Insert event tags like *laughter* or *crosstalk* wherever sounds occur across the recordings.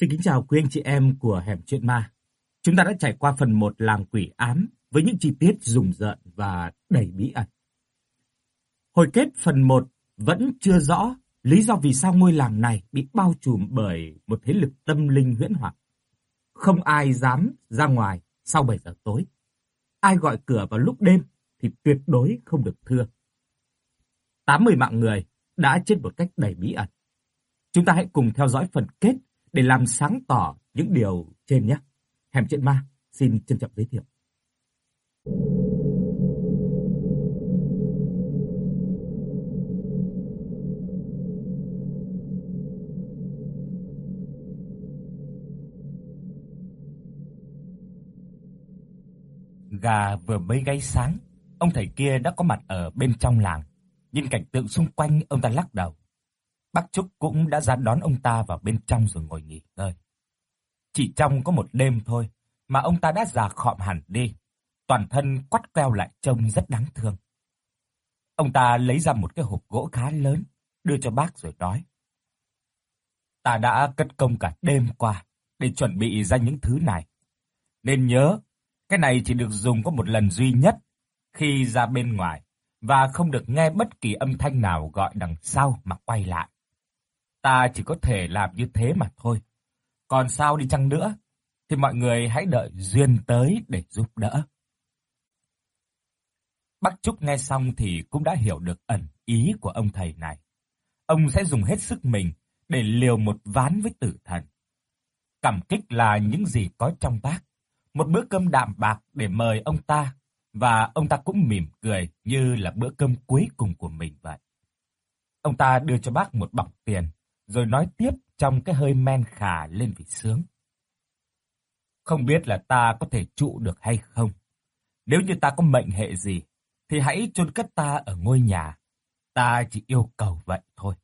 Xin kính chào quý anh chị em của Hẻm Chuyện Ma. Chúng ta đã trải qua phần 1 làng quỷ ám với những chi tiết rùng rợn và đầy bí ẩn. Hồi kết phần 1 vẫn chưa rõ lý do vì sao ngôi làng này bị bao trùm bởi một thế lực tâm linh huyễn hoặc. Không ai dám ra ngoài sau 7 giờ tối. Ai gọi cửa vào lúc đêm thì tuyệt đối không được thưa. 80 mạng người đã chết một cách đầy bí ẩn. Chúng ta hãy cùng theo dõi phần kết để làm sáng tỏ những điều trên nhé. Hẻm chuyện ma xin trân trọng giới thiệu. Gà vừa mới gáy sáng, ông thầy kia đã có mặt ở bên trong làng. Nhìn cảnh tượng xung quanh, ông ta lắc đầu. Bác Trúc cũng đã ra đón ông ta vào bên trong rồi ngồi nghỉ ngơi. Chỉ trong có một đêm thôi mà ông ta đã già khọm hẳn đi, toàn thân quắt queo lại trông rất đáng thương. Ông ta lấy ra một cái hộp gỗ khá lớn, đưa cho bác rồi nói: "Ta đã cất công cả đêm qua để chuẩn bị ra những thứ này. Nên nhớ, cái này chỉ được dùng có một lần duy nhất khi ra bên ngoài và không được nghe bất kỳ âm thanh nào gọi đằng sau mà quay lại. Ta chỉ có thể làm như thế mà thôi. Còn sao đi chăng nữa, thì mọi người hãy đợi duyên tới để giúp đỡ. Bác Trúc nghe xong thì cũng đã hiểu được ẩn ý của ông thầy này. Ông sẽ dùng hết sức mình để liều một ván với tử thần. Cảm kích là những gì có trong bác. Một bữa cơm đạm bạc để mời ông ta, và ông ta cũng mỉm cười như là bữa cơm cuối cùng của mình vậy. Ông ta đưa cho bác một bọc tiền, rồi nói tiếp trong cái hơi men khả lên vì sướng. Không biết là ta có thể trụ được hay không. Nếu như ta có mệnh hệ gì, thì hãy chôn cất ta ở ngôi nhà. Ta chỉ yêu cầu vậy thôi.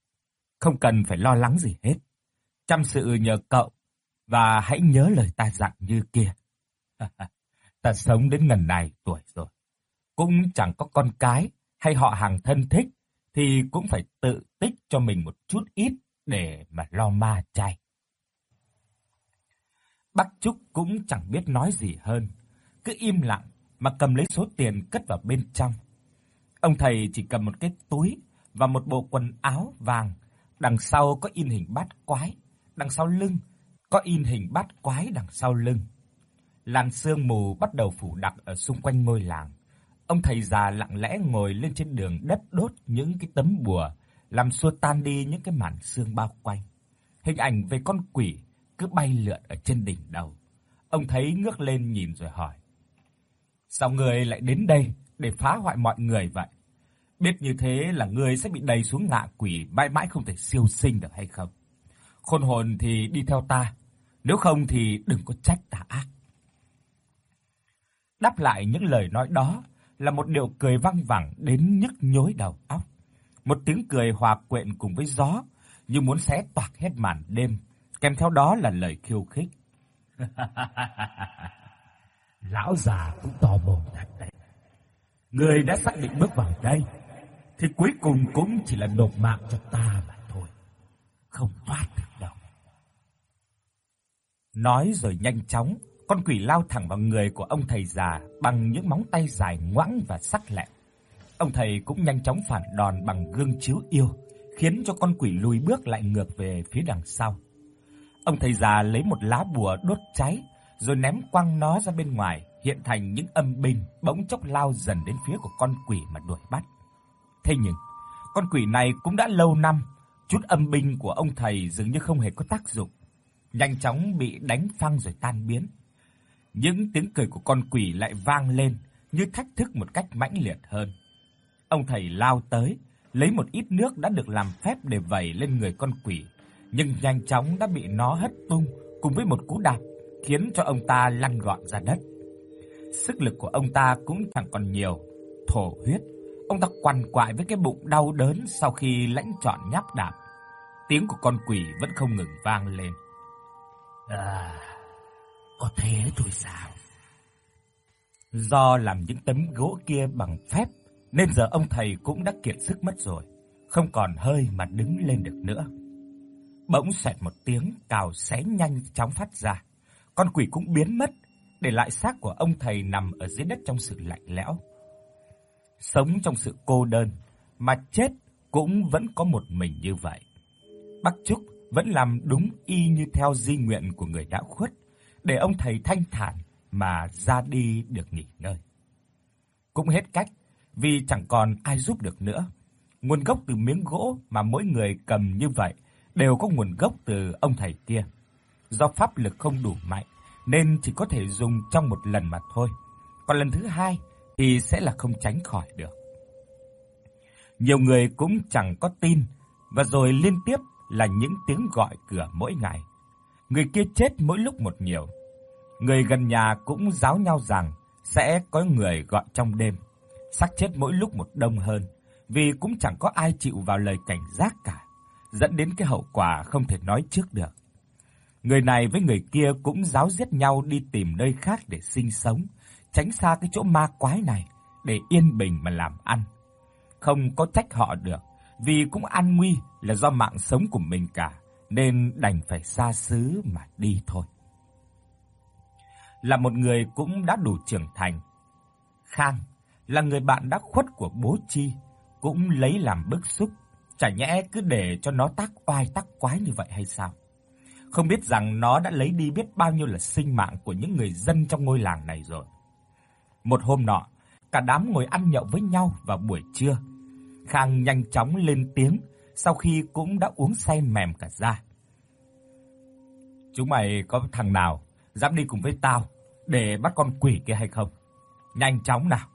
Không cần phải lo lắng gì hết. Chăm sự nhờ cậu, và hãy nhớ lời ta dặn như kia. *laughs* ta sống đến ngần này tuổi rồi. Cũng chẳng có con cái hay họ hàng thân thích, thì cũng phải tự tích cho mình một chút ít để mà lo ma chay. Bác Trúc cũng chẳng biết nói gì hơn, cứ im lặng mà cầm lấy số tiền cất vào bên trong. Ông thầy chỉ cầm một cái túi và một bộ quần áo vàng, đằng sau có in hình bát quái, đằng sau lưng có in hình bát quái đằng sau lưng. Làn sương mù bắt đầu phủ đặc ở xung quanh ngôi làng. Ông thầy già lặng lẽ ngồi lên trên đường đất đốt những cái tấm bùa làm xua tan đi những cái màn sương bao quanh. Hình ảnh về con quỷ cứ bay lượn ở trên đỉnh đầu. Ông thấy ngước lên nhìn rồi hỏi: "Sao ngươi lại đến đây để phá hoại mọi người vậy? Biết như thế là ngươi sẽ bị đầy xuống ngạ quỷ mãi mãi không thể siêu sinh được hay không? Khôn hồn thì đi theo ta, nếu không thì đừng có trách ta ác." Đáp lại những lời nói đó là một điệu cười vang vẳng đến nhức nhối đầu óc. Một tiếng cười hòa quyện cùng với gió, như muốn xé toạc hết màn đêm, kèm theo đó là lời khiêu khích. *laughs* Lão già cũng to mồm thật đấy. Người đã xác định bước vào đây, thì cuối cùng cũng chỉ là nộp mạng cho ta mà thôi. Không thoát được đâu. Nói rồi nhanh chóng, con quỷ lao thẳng vào người của ông thầy già bằng những móng tay dài ngoãng và sắc lẹm. Ông thầy cũng nhanh chóng phản đòn bằng gương chiếu yêu, khiến cho con quỷ lùi bước lại ngược về phía đằng sau. Ông thầy già lấy một lá bùa đốt cháy, rồi ném quăng nó ra bên ngoài, hiện thành những âm binh bỗng chốc lao dần đến phía của con quỷ mà đuổi bắt. Thế nhưng, con quỷ này cũng đã lâu năm, chút âm binh của ông thầy dường như không hề có tác dụng, nhanh chóng bị đánh phăng rồi tan biến. Những tiếng cười của con quỷ lại vang lên như thách thức một cách mãnh liệt hơn. Ông thầy lao tới, lấy một ít nước đã được làm phép để vẩy lên người con quỷ, nhưng nhanh chóng đã bị nó hất tung cùng với một cú đạp, khiến cho ông ta lăn gọn ra đất. Sức lực của ông ta cũng chẳng còn nhiều, thổ huyết, ông ta quằn quại với cái bụng đau đớn sau khi lãnh trọn nháp đạp. Tiếng của con quỷ vẫn không ngừng vang lên. À, có thế thôi sao? Do làm những tấm gỗ kia bằng phép nên giờ ông thầy cũng đã kiệt sức mất rồi, không còn hơi mà đứng lên được nữa. Bỗng sẹt một tiếng cào xé nhanh chóng phát ra. Con quỷ cũng biến mất, để lại xác của ông thầy nằm ở dưới đất trong sự lạnh lẽo. Sống trong sự cô đơn mà chết cũng vẫn có một mình như vậy. Bác Trúc vẫn làm đúng y như theo di nguyện của người đã khuất, để ông thầy thanh thản mà ra đi được nghỉ ngơi. Cũng hết cách, vì chẳng còn ai giúp được nữa. Nguồn gốc từ miếng gỗ mà mỗi người cầm như vậy đều có nguồn gốc từ ông thầy kia. Do pháp lực không đủ mạnh, nên chỉ có thể dùng trong một lần mà thôi. Còn lần thứ hai thì sẽ là không tránh khỏi được. Nhiều người cũng chẳng có tin, và rồi liên tiếp là những tiếng gọi cửa mỗi ngày. Người kia chết mỗi lúc một nhiều. Người gần nhà cũng giáo nhau rằng sẽ có người gọi trong đêm. Xác chết mỗi lúc một đông hơn, vì cũng chẳng có ai chịu vào lời cảnh giác cả, dẫn đến cái hậu quả không thể nói trước được. Người này với người kia cũng giáo giết nhau đi tìm nơi khác để sinh sống, tránh xa cái chỗ ma quái này để yên bình mà làm ăn. Không có trách họ được, vì cũng an nguy là do mạng sống của mình cả, nên đành phải xa xứ mà đi thôi. Là một người cũng đã đủ trưởng thành, Khang là người bạn đã khuất của bố Chi, cũng lấy làm bức xúc, chả nhẽ cứ để cho nó tác oai tác quái như vậy hay sao? Không biết rằng nó đã lấy đi biết bao nhiêu là sinh mạng của những người dân trong ngôi làng này rồi. Một hôm nọ, cả đám ngồi ăn nhậu với nhau vào buổi trưa. Khang nhanh chóng lên tiếng sau khi cũng đã uống say mềm cả da. Chúng mày có thằng nào dám đi cùng với tao để bắt con quỷ kia hay không? Nhanh chóng nào,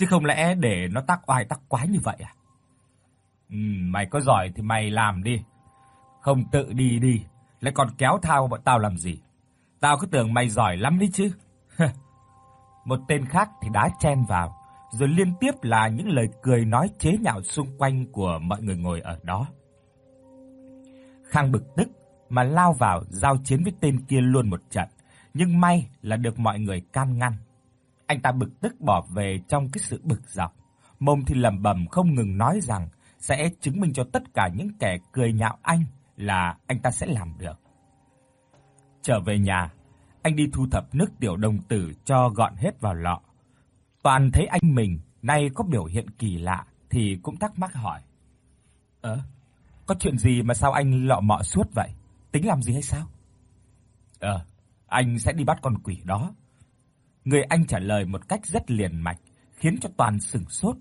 chứ không lẽ để nó tác oai tác quái như vậy à? Ừ, mày có giỏi thì mày làm đi. Không tự đi đi, lại còn kéo thao bọn tao làm gì? Tao cứ tưởng mày giỏi lắm đấy chứ. *laughs* Một tên khác thì đá chen vào, rồi liên tiếp là những lời cười nói chế nhạo xung quanh của mọi người ngồi ở đó. Khang bực tức mà lao vào giao chiến với tên kia luôn một trận, nhưng may là được mọi người can ngăn. Anh ta bực tức bỏ về trong cái sự bực dọc, mồm thì lẩm bẩm không ngừng nói rằng sẽ chứng minh cho tất cả những kẻ cười nhạo anh là anh ta sẽ làm được. Trở về nhà, anh đi thu thập nước tiểu đồng tử cho gọn hết vào lọ. Toàn thấy anh mình nay có biểu hiện kỳ lạ thì cũng thắc mắc hỏi: "Ơ, có chuyện gì mà sao anh lọ mọ suốt vậy? Tính làm gì hay sao?" "Ờ, anh sẽ đi bắt con quỷ đó." Người anh trả lời một cách rất liền mạch, khiến cho Toàn sửng sốt,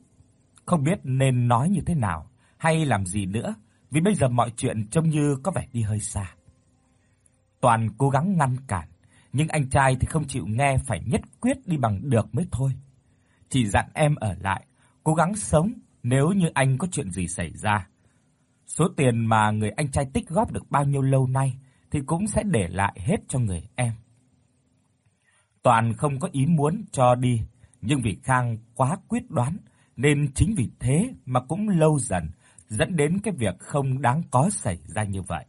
không biết nên nói như thế nào hay làm gì nữa, vì bây giờ mọi chuyện trông như có vẻ đi hơi xa. Toàn cố gắng ngăn cản, nhưng anh trai thì không chịu nghe phải nhất quyết đi bằng được mới thôi. Chỉ dặn em ở lại, cố gắng sống nếu như anh có chuyện gì xảy ra. Số tiền mà người anh trai tích góp được bao nhiêu lâu nay thì cũng sẽ để lại hết cho người em. Toàn không có ý muốn cho đi, nhưng vì Khang quá quyết đoán nên chính vì thế mà cũng lâu dần dẫn đến cái việc không đáng có xảy ra như vậy.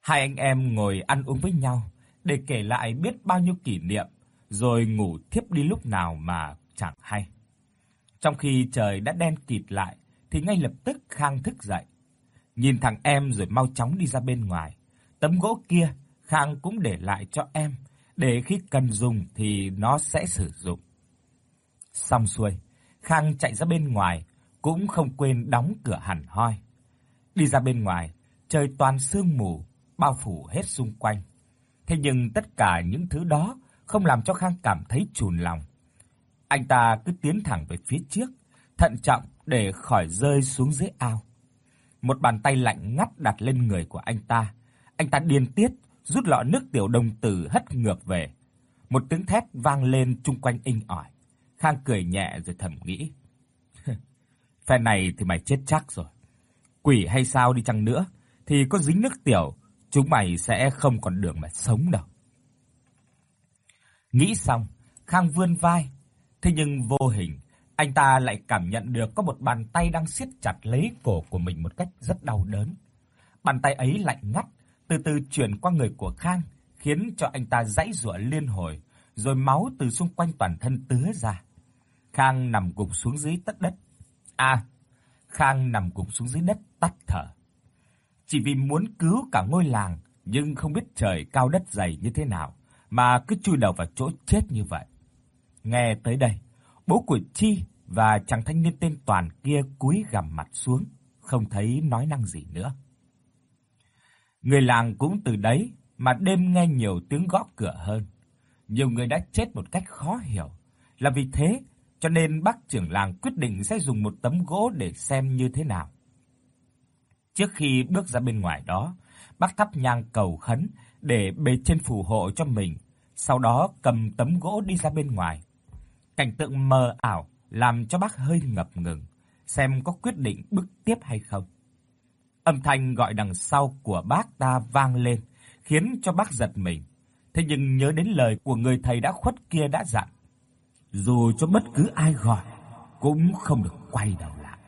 Hai anh em ngồi ăn uống với nhau để kể lại biết bao nhiêu kỷ niệm, rồi ngủ thiếp đi lúc nào mà chẳng hay. Trong khi trời đã đen kịt lại thì ngay lập tức Khang thức dậy. Nhìn thằng em rồi mau chóng đi ra bên ngoài. Tấm gỗ kia Khang cũng để lại cho em để khi cần dùng thì nó sẽ sử dụng. Xong xuôi, Khang chạy ra bên ngoài, cũng không quên đóng cửa hẳn hoi. Đi ra bên ngoài, trời toàn sương mù bao phủ hết xung quanh. Thế nhưng tất cả những thứ đó không làm cho Khang cảm thấy chùn lòng. Anh ta cứ tiến thẳng về phía trước, thận trọng để khỏi rơi xuống dưới ao. Một bàn tay lạnh ngắt đặt lên người của anh ta. Anh ta điên tiết rút lọ nước tiểu đồng tử hất ngược về. Một tiếng thét vang lên chung quanh inh ỏi. Khang cười nhẹ rồi thầm nghĩ. *laughs* Phen này thì mày chết chắc rồi. Quỷ hay sao đi chăng nữa thì có dính nước tiểu, chúng mày sẽ không còn đường mà sống đâu. Nghĩ xong, Khang vươn vai, thế nhưng vô hình, anh ta lại cảm nhận được có một bàn tay đang siết chặt lấy cổ của mình một cách rất đau đớn. Bàn tay ấy lạnh ngắt, từ từ chuyển qua người của Khang, khiến cho anh ta giãy giụa liên hồi, rồi máu từ xung quanh toàn thân tứa ra. Khang nằm gục xuống dưới tất đất. À, Khang nằm gục xuống dưới đất tắt thở. chỉ vì muốn cứu cả ngôi làng nhưng không biết trời cao đất dày như thế nào mà cứ chui đầu vào chỗ chết như vậy. Nghe tới đây, bố của Chi và chàng thanh niên tên Toàn kia cúi gằm mặt xuống, không thấy nói năng gì nữa. Người làng cũng từ đấy mà đêm nghe nhiều tiếng gõ cửa hơn. Nhiều người đã chết một cách khó hiểu, là vì thế cho nên bác trưởng làng quyết định sẽ dùng một tấm gỗ để xem như thế nào. Trước khi bước ra bên ngoài đó, bác thắp nhang cầu khấn để bề trên phù hộ cho mình, sau đó cầm tấm gỗ đi ra bên ngoài. Cảnh tượng mờ ảo làm cho bác hơi ngập ngừng, xem có quyết định bước tiếp hay không. Âm thanh gọi đằng sau của bác ta vang lên, khiến cho bác giật mình. Thế nhưng nhớ đến lời của người thầy đã khuất kia đã dặn, dù cho bất cứ ai gọi cũng không được quay đầu lại.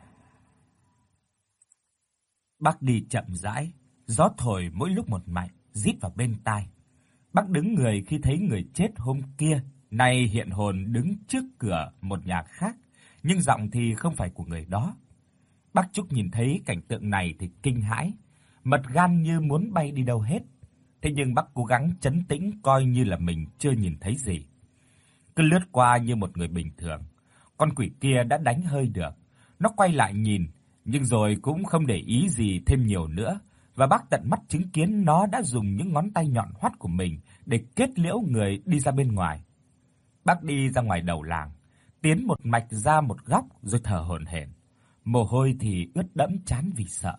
Bác đi chậm rãi, gió thổi mỗi lúc một mạnh, rít vào bên tai. Bác đứng người khi thấy người chết hôm kia, nay hiện hồn đứng trước cửa một nhà khác, nhưng giọng thì không phải của người đó. Bác Trúc nhìn thấy cảnh tượng này thì kinh hãi, mật gan như muốn bay đi đâu hết. Thế nhưng bác cố gắng trấn tĩnh coi như là mình chưa nhìn thấy gì. Cứ lướt qua như một người bình thường. Con quỷ kia đã đánh hơi được. Nó quay lại nhìn, nhưng rồi cũng không để ý gì thêm nhiều nữa, và bác tận mắt chứng kiến nó đã dùng những ngón tay nhọn hoắt của mình để kết liễu người đi ra bên ngoài. Bác đi ra ngoài đầu làng, tiến một mạch ra một góc rồi thở hổn hển. Mồ hôi thì ướt đẫm trán vì sợ.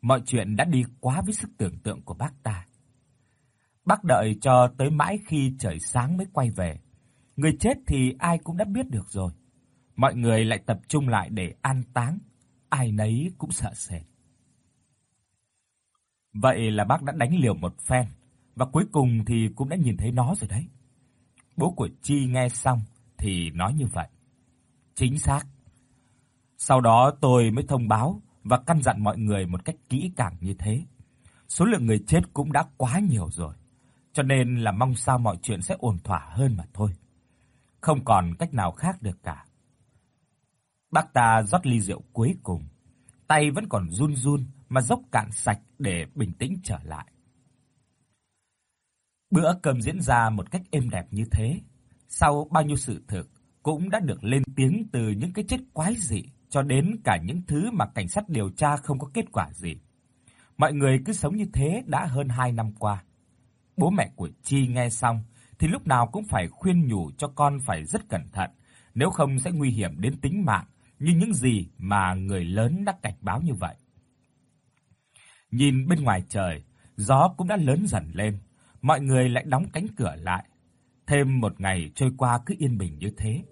Mọi chuyện đã đi quá với sức tưởng tượng của bác ta. Bác đợi cho tới mãi khi trời sáng mới quay về. Người chết thì ai cũng đã biết được rồi. Mọi người lại tập trung lại để an táng, ai nấy cũng sợ sệt. Vậy là bác đã đánh liều một phen và cuối cùng thì cũng đã nhìn thấy nó rồi đấy. Bố của Chi nghe xong thì nói như vậy. Chính xác. Sau đó tôi mới thông báo và căn dặn mọi người một cách kỹ càng như thế. Số lượng người chết cũng đã quá nhiều rồi, cho nên là mong sao mọi chuyện sẽ ổn thỏa hơn mà thôi. Không còn cách nào khác được cả. Bác ta rót ly rượu cuối cùng, tay vẫn còn run run mà dốc cạn sạch để bình tĩnh trở lại. Bữa cơm diễn ra một cách êm đẹp như thế, sau bao nhiêu sự thực cũng đã được lên tiếng từ những cái chết quái dị cho đến cả những thứ mà cảnh sát điều tra không có kết quả gì. Mọi người cứ sống như thế đã hơn 2 năm qua. Bố mẹ của Chi nghe xong thì lúc nào cũng phải khuyên nhủ cho con phải rất cẩn thận, nếu không sẽ nguy hiểm đến tính mạng như những gì mà người lớn đã cảnh báo như vậy. Nhìn bên ngoài trời, gió cũng đã lớn dần lên, mọi người lại đóng cánh cửa lại. Thêm một ngày trôi qua cứ yên bình như thế.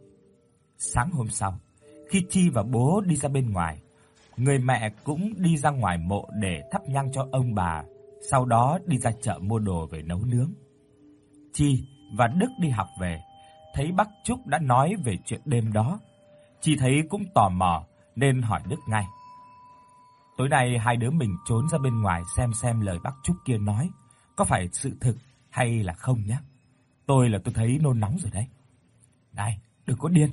Sáng hôm sau, khi Chi và bố đi ra bên ngoài, người mẹ cũng đi ra ngoài mộ để thắp nhang cho ông bà, sau đó đi ra chợ mua đồ về nấu nướng. Chi và Đức đi học về, thấy bác Trúc đã nói về chuyện đêm đó. Chi thấy cũng tò mò nên hỏi Đức ngay. Tối nay hai đứa mình trốn ra bên ngoài xem xem lời bác Trúc kia nói có phải sự thực hay là không nhé. Tôi là tôi thấy nôn nóng rồi đấy. Này, đừng có điên.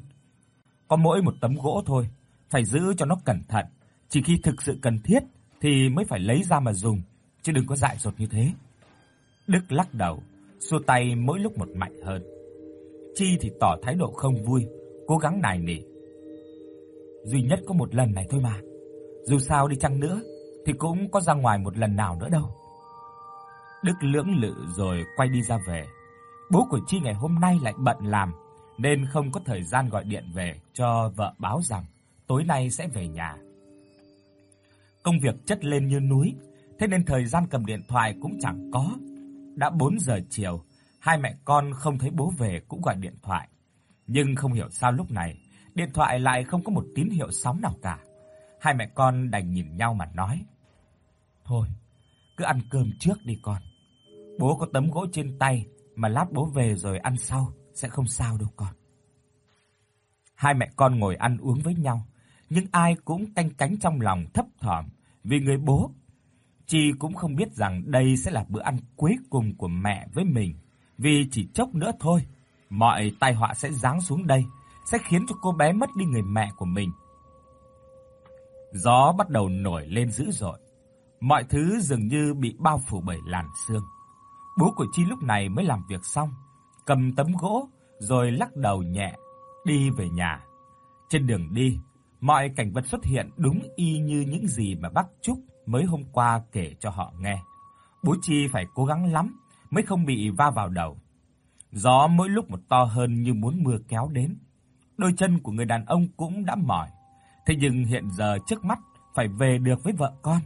Có mỗi một tấm gỗ thôi, phải giữ cho nó cẩn thận, chỉ khi thực sự cần thiết thì mới phải lấy ra mà dùng, chứ đừng có dại dột như thế. Đức lắc đầu, xua tay mỗi lúc một mạnh hơn. Chi thì tỏ thái độ không vui, cố gắng nài nỉ. Duy nhất có một lần này thôi mà. Dù sao đi chăng nữa thì cũng có ra ngoài một lần nào nữa đâu. Đức lưỡng lự rồi quay đi ra về. Bố của Chi ngày hôm nay lại bận làm nên không có thời gian gọi điện về cho vợ báo rằng tối nay sẽ về nhà. Công việc chất lên như núi, thế nên thời gian cầm điện thoại cũng chẳng có. Đã 4 giờ chiều, hai mẹ con không thấy bố về cũng gọi điện thoại. Nhưng không hiểu sao lúc này, điện thoại lại không có một tín hiệu sóng nào cả. Hai mẹ con đành nhìn nhau mà nói: "Thôi, cứ ăn cơm trước đi con. Bố có tấm gỗ trên tay mà lát bố về rồi ăn sau." Sẽ không sao đâu con. Hai mẹ con ngồi ăn uống với nhau, nhưng ai cũng canh cánh trong lòng thấp thỏm vì người bố. Chi cũng không biết rằng đây sẽ là bữa ăn cuối cùng của mẹ với mình, vì chỉ chốc nữa thôi, mọi tai họa sẽ giáng xuống đây, sẽ khiến cho cô bé mất đi người mẹ của mình. Gió bắt đầu nổi lên dữ dội. mọi thứ dường như bị bao phủ bởi làn sương. Bố của Chi lúc này mới làm việc xong, cầm tấm gỗ rồi lắc đầu nhẹ đi về nhà. Trên đường đi, mọi cảnh vật xuất hiện đúng y như những gì mà bác Trúc mới hôm qua kể cho họ nghe. Bố Chi phải cố gắng lắm mới không bị va vào đầu. Gió mỗi lúc một to hơn như muốn mưa kéo đến. Đôi chân của người đàn ông cũng đã mỏi, thế nhưng hiện giờ trước mắt phải về được với vợ con.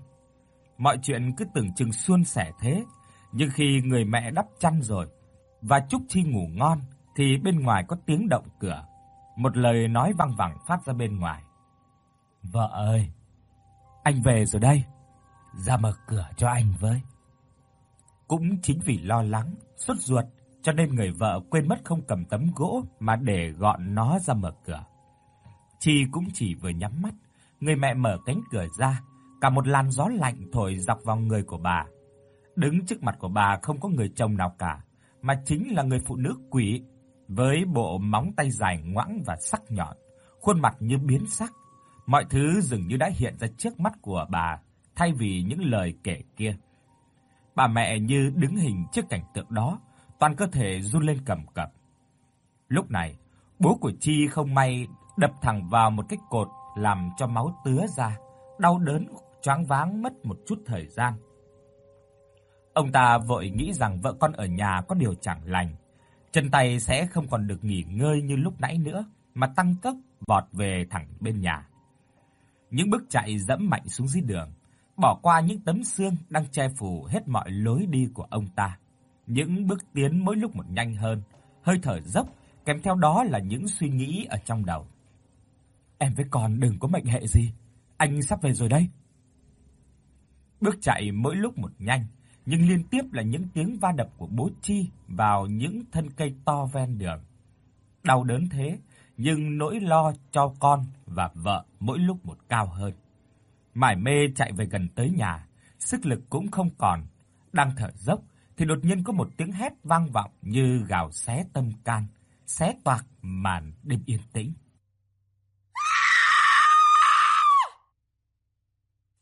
Mọi chuyện cứ tưởng chừng suôn sẻ thế, nhưng khi người mẹ đắp chăn rồi và Trúc Chi ngủ ngon thì bên ngoài có tiếng động cửa. Một lời nói vang vẳng phát ra bên ngoài. "Vợ ơi, anh về rồi đây. Ra mở cửa cho anh với." Cũng chính vì lo lắng, sốt ruột cho nên người vợ quên mất không cầm tấm gỗ mà để gọn nó ra mở cửa. Chi cũng chỉ vừa nhắm mắt, người mẹ mở cánh cửa ra, cả một làn gió lạnh thổi dọc vào người của bà. Đứng trước mặt của bà không có người chồng nào cả, mà chính là người phụ nữ quỷ với bộ móng tay dài ngoãng và sắc nhọn, khuôn mặt như biến sắc. Mọi thứ dường như đã hiện ra trước mắt của bà thay vì những lời kể kia. Bà mẹ như đứng hình trước cảnh tượng đó, toàn cơ thể run lên cầm cập. Lúc này, bố của Chi không may đập thẳng vào một cái cột làm cho máu tứa ra, đau đớn choáng váng mất một chút thời gian. Ông ta vội nghĩ rằng vợ con ở nhà có điều chẳng lành, chân tay sẽ không còn được nghỉ ngơi như lúc nãy nữa, mà tăng tốc vọt về thẳng bên nhà. Những bước chạy dẫm mạnh xuống dưới đường, bỏ qua những tấm xương đang che phủ hết mọi lối đi của ông ta. Những bước tiến mỗi lúc một nhanh hơn, hơi thở dốc, kèm theo đó là những suy nghĩ ở trong đầu. Em với con đừng có mệnh hệ gì, anh sắp về rồi đây. Bước chạy mỗi lúc một nhanh, nhưng liên tiếp là những tiếng va đập của bố Chi vào những thân cây to ven đường. Đau đớn thế, nhưng nỗi lo cho con và vợ mỗi lúc một cao hơn. Mải mê chạy về gần tới nhà, sức lực cũng không còn, đang thở dốc thì đột nhiên có một tiếng hét vang vọng như gào xé tâm can, xé toạc màn đêm yên tĩnh.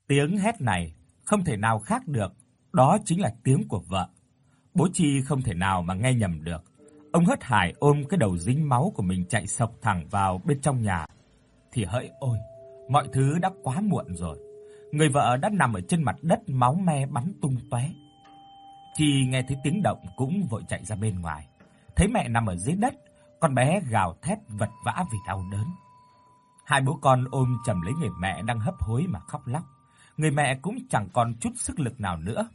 Tiếng hét này không thể nào khác được, đó chính là tiếng của vợ. Bố Chi không thể nào mà nghe nhầm được. Ông hất hải ôm cái đầu dính máu của mình chạy sộc thẳng vào bên trong nhà. Thì hỡi ôi, mọi thứ đã quá muộn rồi. Người vợ đã nằm ở trên mặt đất máu me bắn tung tóe. Chi nghe thấy tiếng động cũng vội chạy ra bên ngoài. Thấy mẹ nằm ở dưới đất, con bé gào thét vật vã vì đau đớn. Hai bố con ôm chầm lấy người mẹ đang hấp hối mà khóc lóc. Người mẹ cũng chẳng còn chút sức lực nào nữa,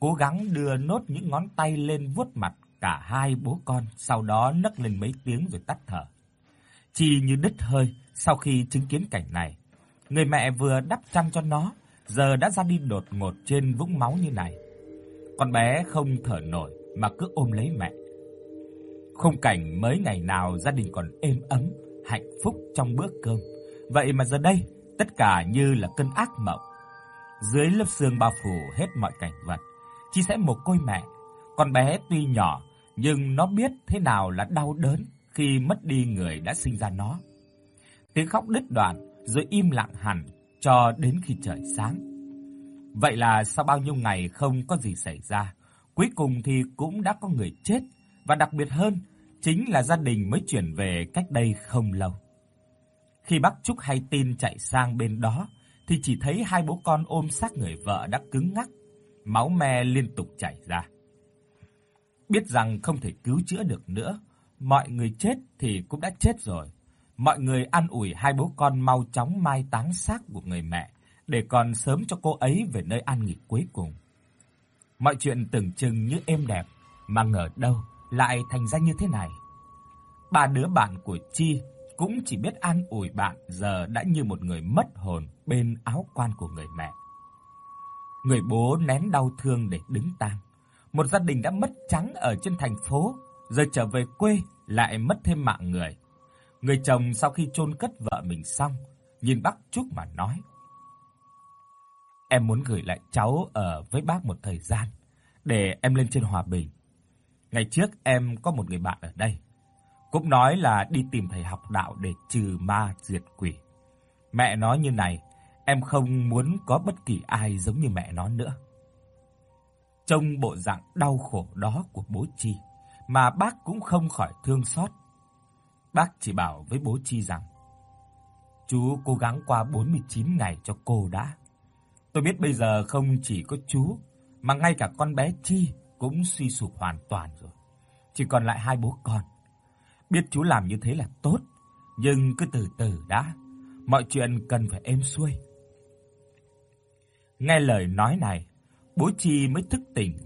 cố gắng đưa nốt những ngón tay lên vuốt mặt cả hai bố con, sau đó nấc lên mấy tiếng rồi tắt thở. chỉ như đứt hơi sau khi chứng kiến cảnh này. Người mẹ vừa đắp chăn cho nó, giờ đã ra đi đột ngột trên vũng máu như này. Con bé không thở nổi mà cứ ôm lấy mẹ. Khung cảnh mấy ngày nào gia đình còn êm ấm, hạnh phúc trong bữa cơm, vậy mà giờ đây tất cả như là cơn ác mộng. Dưới lớp sương bao phủ hết mọi cảnh vật, chỉ sẽ một côi mẹ. Con bé tuy nhỏ nhưng nó biết thế nào là đau đớn khi mất đi người đã sinh ra nó. Tiếng khóc đứt đoạn rồi im lặng hẳn cho đến khi trời sáng. Vậy là sau bao nhiêu ngày không có gì xảy ra, cuối cùng thì cũng đã có người chết và đặc biệt hơn chính là gia đình mới chuyển về cách đây không lâu. Khi bác Trúc hay tin chạy sang bên đó thì chỉ thấy hai bố con ôm xác người vợ đã cứng ngắc, máu me liên tục chảy ra. Biết rằng không thể cứu chữa được nữa, mọi người chết thì cũng đã chết rồi. Mọi người an ủi hai bố con mau chóng mai táng xác của người mẹ để còn sớm cho cô ấy về nơi an nghỉ cuối cùng. Mọi chuyện tưởng chừng như êm đẹp, mà ngờ đâu lại thành ra như thế này. Ba đứa bạn của Chi cũng chỉ biết an ủi bạn giờ đã như một người mất hồn bên áo quan của người mẹ. Người bố nén đau thương để đứng tang. Một gia đình đã mất trắng ở trên thành phố, giờ trở về quê lại mất thêm mạng người. Người chồng sau khi chôn cất vợ mình xong, nhìn bác Trúc mà nói: Em muốn gửi lại cháu ở với bác một thời gian để em lên trên Hòa Bình. Ngày trước em có một người bạn ở đây, cũng nói là đi tìm thầy học đạo để trừ ma diệt quỷ. Mẹ nói như này, Em không muốn có bất kỳ ai giống như mẹ nó nữa. Trông bộ dạng đau khổ đó của bố Chi, mà bác cũng không khỏi thương xót. Bác chỉ bảo với bố Chi rằng: "Chú cố gắng qua 49 ngày cho cô đã. Tôi biết bây giờ không chỉ có chú mà ngay cả con bé Chi cũng suy sụp hoàn toàn rồi. Chỉ còn lại hai bố con. Biết chú làm như thế là tốt, nhưng cứ từ từ đã, mọi chuyện cần phải êm xuôi." Nghe lời nói này, bố Chi mới thức tỉnh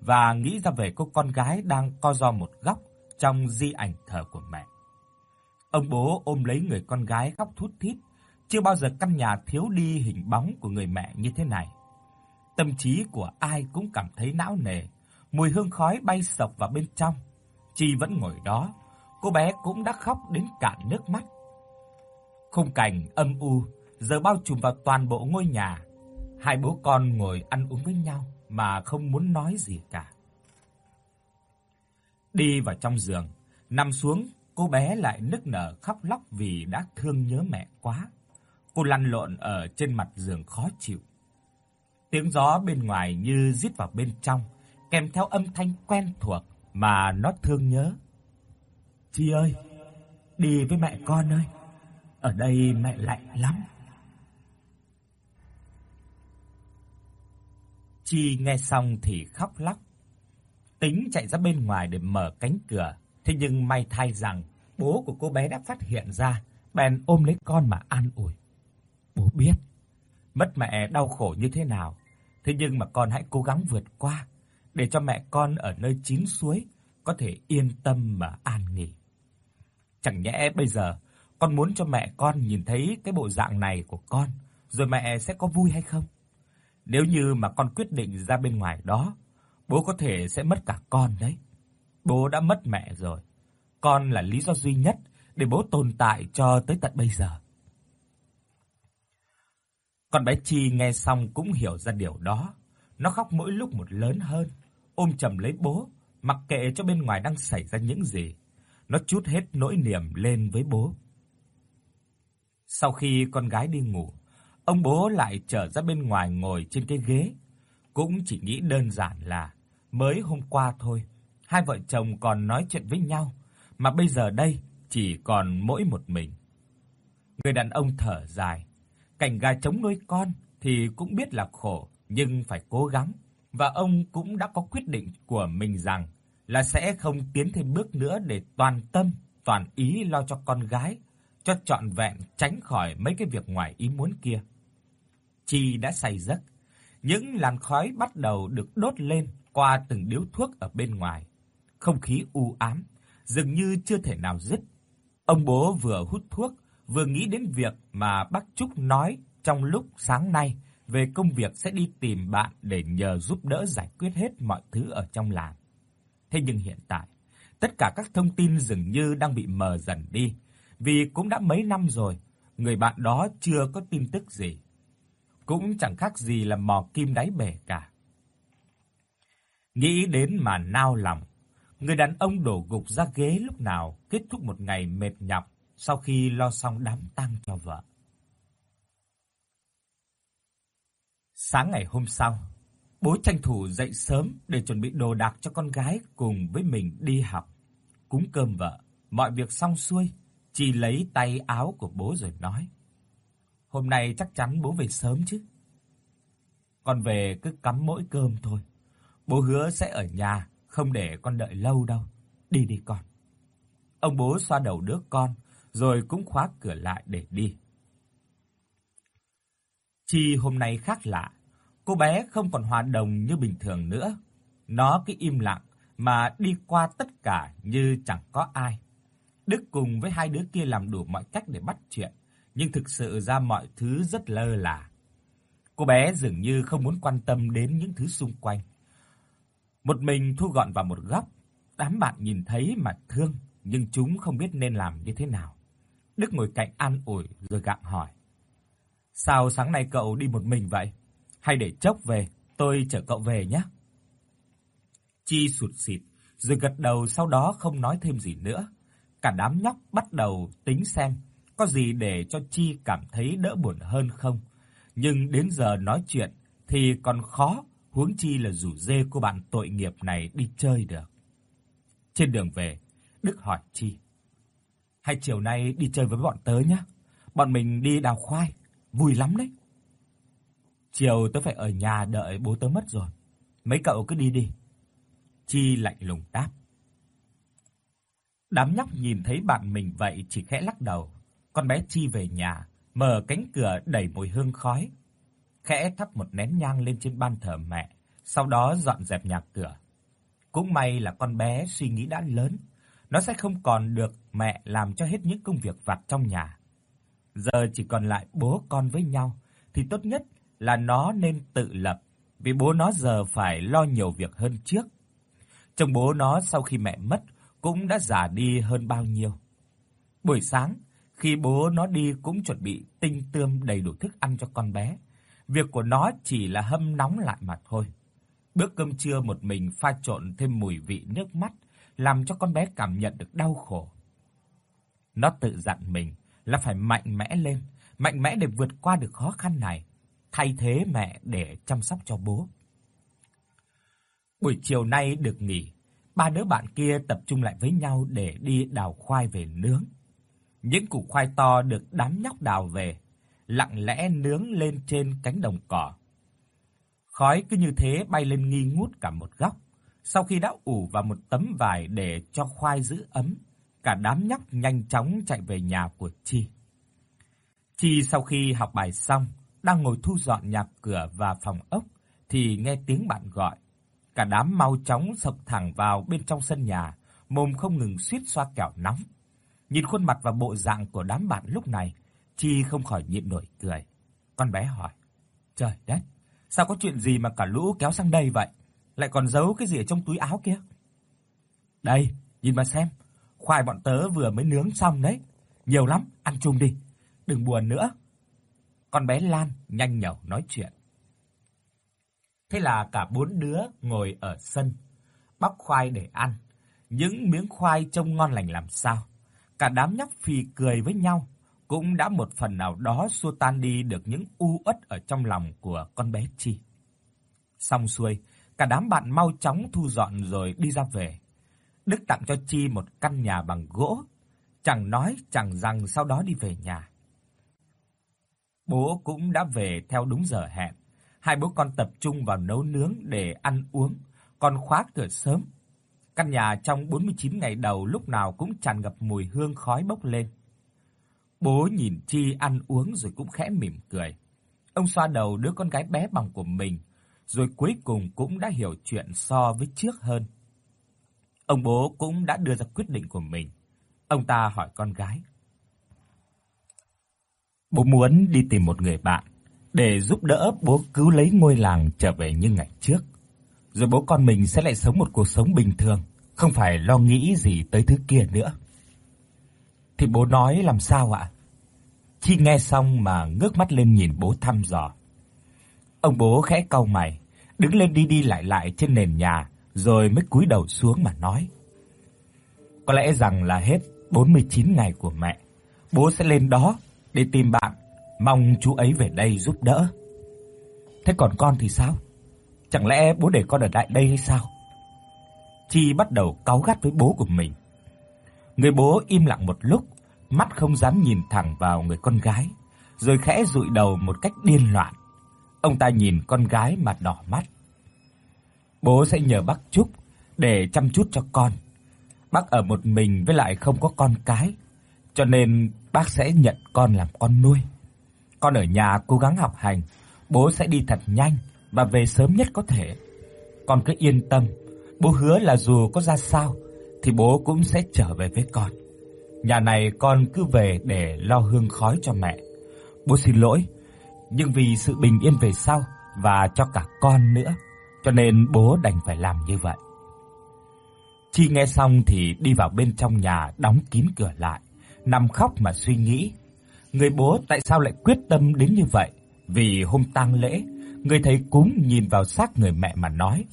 và nghĩ ra về cô con gái đang co ro một góc trong di ảnh thờ của mẹ. Ông bố ôm lấy người con gái khóc thút thít, chưa bao giờ căn nhà thiếu đi hình bóng của người mẹ như thế này. Tâm trí của ai cũng cảm thấy não nề, mùi hương khói bay sộc vào bên trong. Chi vẫn ngồi đó, cô bé cũng đã khóc đến cạn nước mắt. Khung cảnh âm u giờ bao trùm vào toàn bộ ngôi nhà. Hai bố con ngồi ăn uống với nhau mà không muốn nói gì cả. Đi vào trong giường, nằm xuống, cô bé lại nức nở khóc lóc vì đã thương nhớ mẹ quá. Cô lăn lộn ở trên mặt giường khó chịu. Tiếng gió bên ngoài như rít vào bên trong, kèm theo âm thanh quen thuộc mà nó thương nhớ. "Chi ơi, đi với mẹ con ơi. Ở đây mẹ lạnh lắm." Chi nghe xong thì khóc lóc. Tính chạy ra bên ngoài để mở cánh cửa, thế nhưng may thay rằng bố của cô bé đã phát hiện ra, bèn ôm lấy con mà an ủi. Bố biết mất mẹ đau khổ như thế nào, thế nhưng mà con hãy cố gắng vượt qua để cho mẹ con ở nơi chín suối có thể yên tâm mà an nghỉ. Chẳng nhẽ bây giờ con muốn cho mẹ con nhìn thấy cái bộ dạng này của con, rồi mẹ sẽ có vui hay không? Nếu như mà con quyết định ra bên ngoài đó, bố có thể sẽ mất cả con đấy. Bố đã mất mẹ rồi. Con là lý do duy nhất để bố tồn tại cho tới tận bây giờ. Con bé Chi nghe xong cũng hiểu ra điều đó, nó khóc mỗi lúc một lớn hơn, ôm chầm lấy bố, mặc kệ cho bên ngoài đang xảy ra những gì. Nó trút hết nỗi niềm lên với bố. Sau khi con gái đi ngủ, ông bố lại trở ra bên ngoài ngồi trên cái ghế, cũng chỉ nghĩ đơn giản là mới hôm qua thôi, hai vợ chồng còn nói chuyện với nhau, mà bây giờ đây chỉ còn mỗi một mình. Người đàn ông thở dài, cảnh gà chống nuôi con thì cũng biết là khổ, nhưng phải cố gắng, và ông cũng đã có quyết định của mình rằng là sẽ không tiến thêm bước nữa để toàn tâm, toàn ý lo cho con gái, cho trọn vẹn tránh khỏi mấy cái việc ngoài ý muốn kia. Chi đã say giấc, những làn khói bắt đầu được đốt lên qua từng điếu thuốc ở bên ngoài. Không khí u ám, dường như chưa thể nào dứt. Ông bố vừa hút thuốc, vừa nghĩ đến việc mà bác Trúc nói trong lúc sáng nay về công việc sẽ đi tìm bạn để nhờ giúp đỡ giải quyết hết mọi thứ ở trong làng. Thế nhưng hiện tại, tất cả các thông tin dường như đang bị mờ dần đi, vì cũng đã mấy năm rồi, người bạn đó chưa có tin tức gì. Cũng chẳng khác gì là mò kim đáy bể cả. Nghĩ đến mà nao lòng, người đàn ông đổ gục ra ghế lúc nào kết thúc một ngày mệt nhọc sau khi lo xong đám tang cho vợ. Sáng ngày hôm sau, bố tranh thủ dậy sớm để chuẩn bị đồ đạc cho con gái cùng với mình đi học. Cúng cơm vợ, mọi việc xong xuôi, chỉ lấy tay áo của bố rồi nói: "Hôm nay chắc chắn bố về sớm chứ?" Con về cứ cắm mỗi cơm thôi. Bố hứa sẽ ở nhà, không để con đợi lâu đâu. Đi đi con. Ông bố xoa đầu đứa con, rồi cũng khóa cửa lại để đi. Chi hôm nay khác lạ, cô bé không còn hòa đồng như bình thường nữa. Nó cứ im lặng mà đi qua tất cả như chẳng có ai. Đức cùng với hai đứa kia làm đủ mọi cách để bắt chuyện, nhưng thực sự ra mọi thứ rất lơ là. Cô bé dường như không muốn quan tâm đến những thứ xung quanh. Một mình thu gọn vào một góc, đám bạn nhìn thấy mà thương, nhưng chúng không biết nên làm như thế nào. Đức ngồi cạnh an ủi rồi gặng hỏi: "Sao sáng nay cậu đi một mình vậy? Hay để chốc về, tôi chở cậu về nhé." Chi sụt sịt rồi gật đầu sau đó không nói thêm gì nữa. Cả đám nhóc bắt đầu tính xem có gì để cho Chi cảm thấy đỡ buồn hơn không. nhưng đến giờ nói chuyện thì còn khó, huống chi là rủ dê cô bạn tội nghiệp này đi chơi được. Trên đường về, Đức hỏi Chi: hai chiều nay đi chơi với bọn tớ nhé, bọn mình đi đào khoai, vui lắm đấy." "Chiều tớ phải ở nhà đợi bố tớ mất rồi, mấy cậu cứ đi đi." Chi lạnh lùng đáp. Đám nhóc nhìn thấy bạn mình vậy chỉ khẽ lắc đầu. Con bé Chi về nhà, mở cánh cửa đầy mùi hương khói, khẽ thắp một nén nhang lên trên ban thờ mẹ, sau đó dọn dẹp nhà cửa. Cũng may là con bé suy nghĩ đã lớn, nó sẽ không còn được mẹ làm cho hết những công việc vặt trong nhà. Giờ chỉ còn lại bố con với nhau thì tốt nhất là nó nên tự lập, vì bố nó giờ phải lo nhiều việc hơn trước. Chồng bố nó sau khi mẹ mất cũng đã già đi hơn bao nhiêu. Buổi sáng, khi bố nó đi cũng chuẩn bị tinh tươm đầy đủ thức ăn cho con bé. Việc của nó chỉ là hâm nóng lại mà thôi. Bữa cơm trưa một mình pha trộn thêm mùi vị nước mắt, làm cho con bé cảm nhận được đau khổ. Nó tự dặn mình là phải mạnh mẽ lên, mạnh mẽ để vượt qua được khó khăn này, thay thế mẹ để chăm sóc cho bố. Buổi chiều nay được nghỉ, ba đứa bạn kia tập trung lại với nhau để đi đào khoai về nướng. Những củ khoai to được đám nhóc đào về, lặng lẽ nướng lên trên cánh đồng cỏ. Khói cứ như thế bay lên nghi ngút cả một góc. Sau khi đã ủ vào một tấm vải để cho khoai giữ ấm, cả đám nhóc nhanh chóng chạy về nhà của Chi. Chi sau khi học bài xong, đang ngồi thu dọn nhà cửa và phòng ốc thì nghe tiếng bạn gọi. Cả đám mau chóng sộc thẳng vào bên trong sân nhà, mồm không ngừng suýt xoa kẹo nóng. Nhìn khuôn mặt và bộ dạng của đám bạn lúc này, Chi không khỏi nhịn nổi cười. Con bé hỏi: "Trời đất, sao có chuyện gì mà cả lũ kéo sang đây vậy? Lại còn giấu cái gì ở trong túi áo kia?" "Đây, nhìn mà xem, khoai bọn tớ vừa mới nướng xong đấy, nhiều lắm, ăn chung đi, đừng buồn nữa." Con bé Lan nhanh nhảu nói chuyện. Thế là cả bốn đứa ngồi ở sân, bóc khoai để ăn. Những miếng khoai trông ngon lành làm sao. Cả đám nhóc phì cười với nhau, cũng đã một phần nào đó xua tan đi được những u uất ở trong lòng của con bé Chi. Xong xuôi, cả đám bạn mau chóng thu dọn rồi đi ra về. Đức tặng cho Chi một căn nhà bằng gỗ, chẳng nói chẳng rằng sau đó đi về nhà. Bố cũng đã về theo đúng giờ hẹn. Hai bố con tập trung vào nấu nướng để ăn uống, còn khóa cửa sớm. Căn nhà trong 49 ngày đầu lúc nào cũng tràn ngập mùi hương khói bốc lên. Bố nhìn Chi ăn uống rồi cũng khẽ mỉm cười. Ông xoa đầu đứa con gái bé bỏng của mình, rồi cuối cùng cũng đã hiểu chuyện so với trước hơn. Ông bố cũng đã đưa ra quyết định của mình. Ông ta hỏi con gái: Bố muốn đi tìm một người bạn để giúp đỡ bố cứu lấy ngôi làng trở về như ngày trước. Rồi bố con mình sẽ lại sống một cuộc sống bình thường, không phải lo nghĩ gì tới thứ kia nữa. Thì bố nói làm sao ạ? Chi nghe xong mà ngước mắt lên nhìn bố thăm dò. Ông bố khẽ cau mày, đứng lên đi đi lại lại trên nền nhà, rồi mới cúi đầu xuống mà nói: Có lẽ rằng là hết 49 ngày của mẹ, bố sẽ lên đó để tìm bạn, mong chú ấy về đây giúp đỡ. Thế còn con thì sao? Chẳng lẽ bố để con ở lại đây hay sao? Chi bắt đầu cáu gắt với bố của mình. Người bố im lặng một lúc, mắt không dám nhìn thẳng vào người con gái, rồi khẽ dụi đầu một cách điên loạn. Ông ta nhìn con gái mặt đỏ mắt. Bố sẽ nhờ bác Trúc để chăm chút cho con. Bác ở một mình với lại không có con cái, cho nên bác sẽ nhận con làm con nuôi. Con ở nhà cố gắng học hành, bố sẽ đi thật nhanh và về sớm nhất có thể. Con cứ yên tâm, bố hứa là dù có ra sao thì bố cũng sẽ trở về với con. Nhà này con cứ về để lo hương khói cho mẹ. Bố xin lỗi, nhưng vì sự bình yên về sau và cho cả con nữa, cho nên bố đành phải làm như vậy. Chi nghe xong thì đi vào bên trong nhà đóng kín cửa lại nằm khóc mà suy nghĩ. Người bố tại sao lại quyết tâm đến như vậy? Vì hôm tang lễ, người thầy cúng nhìn vào xác người mẹ mà nói: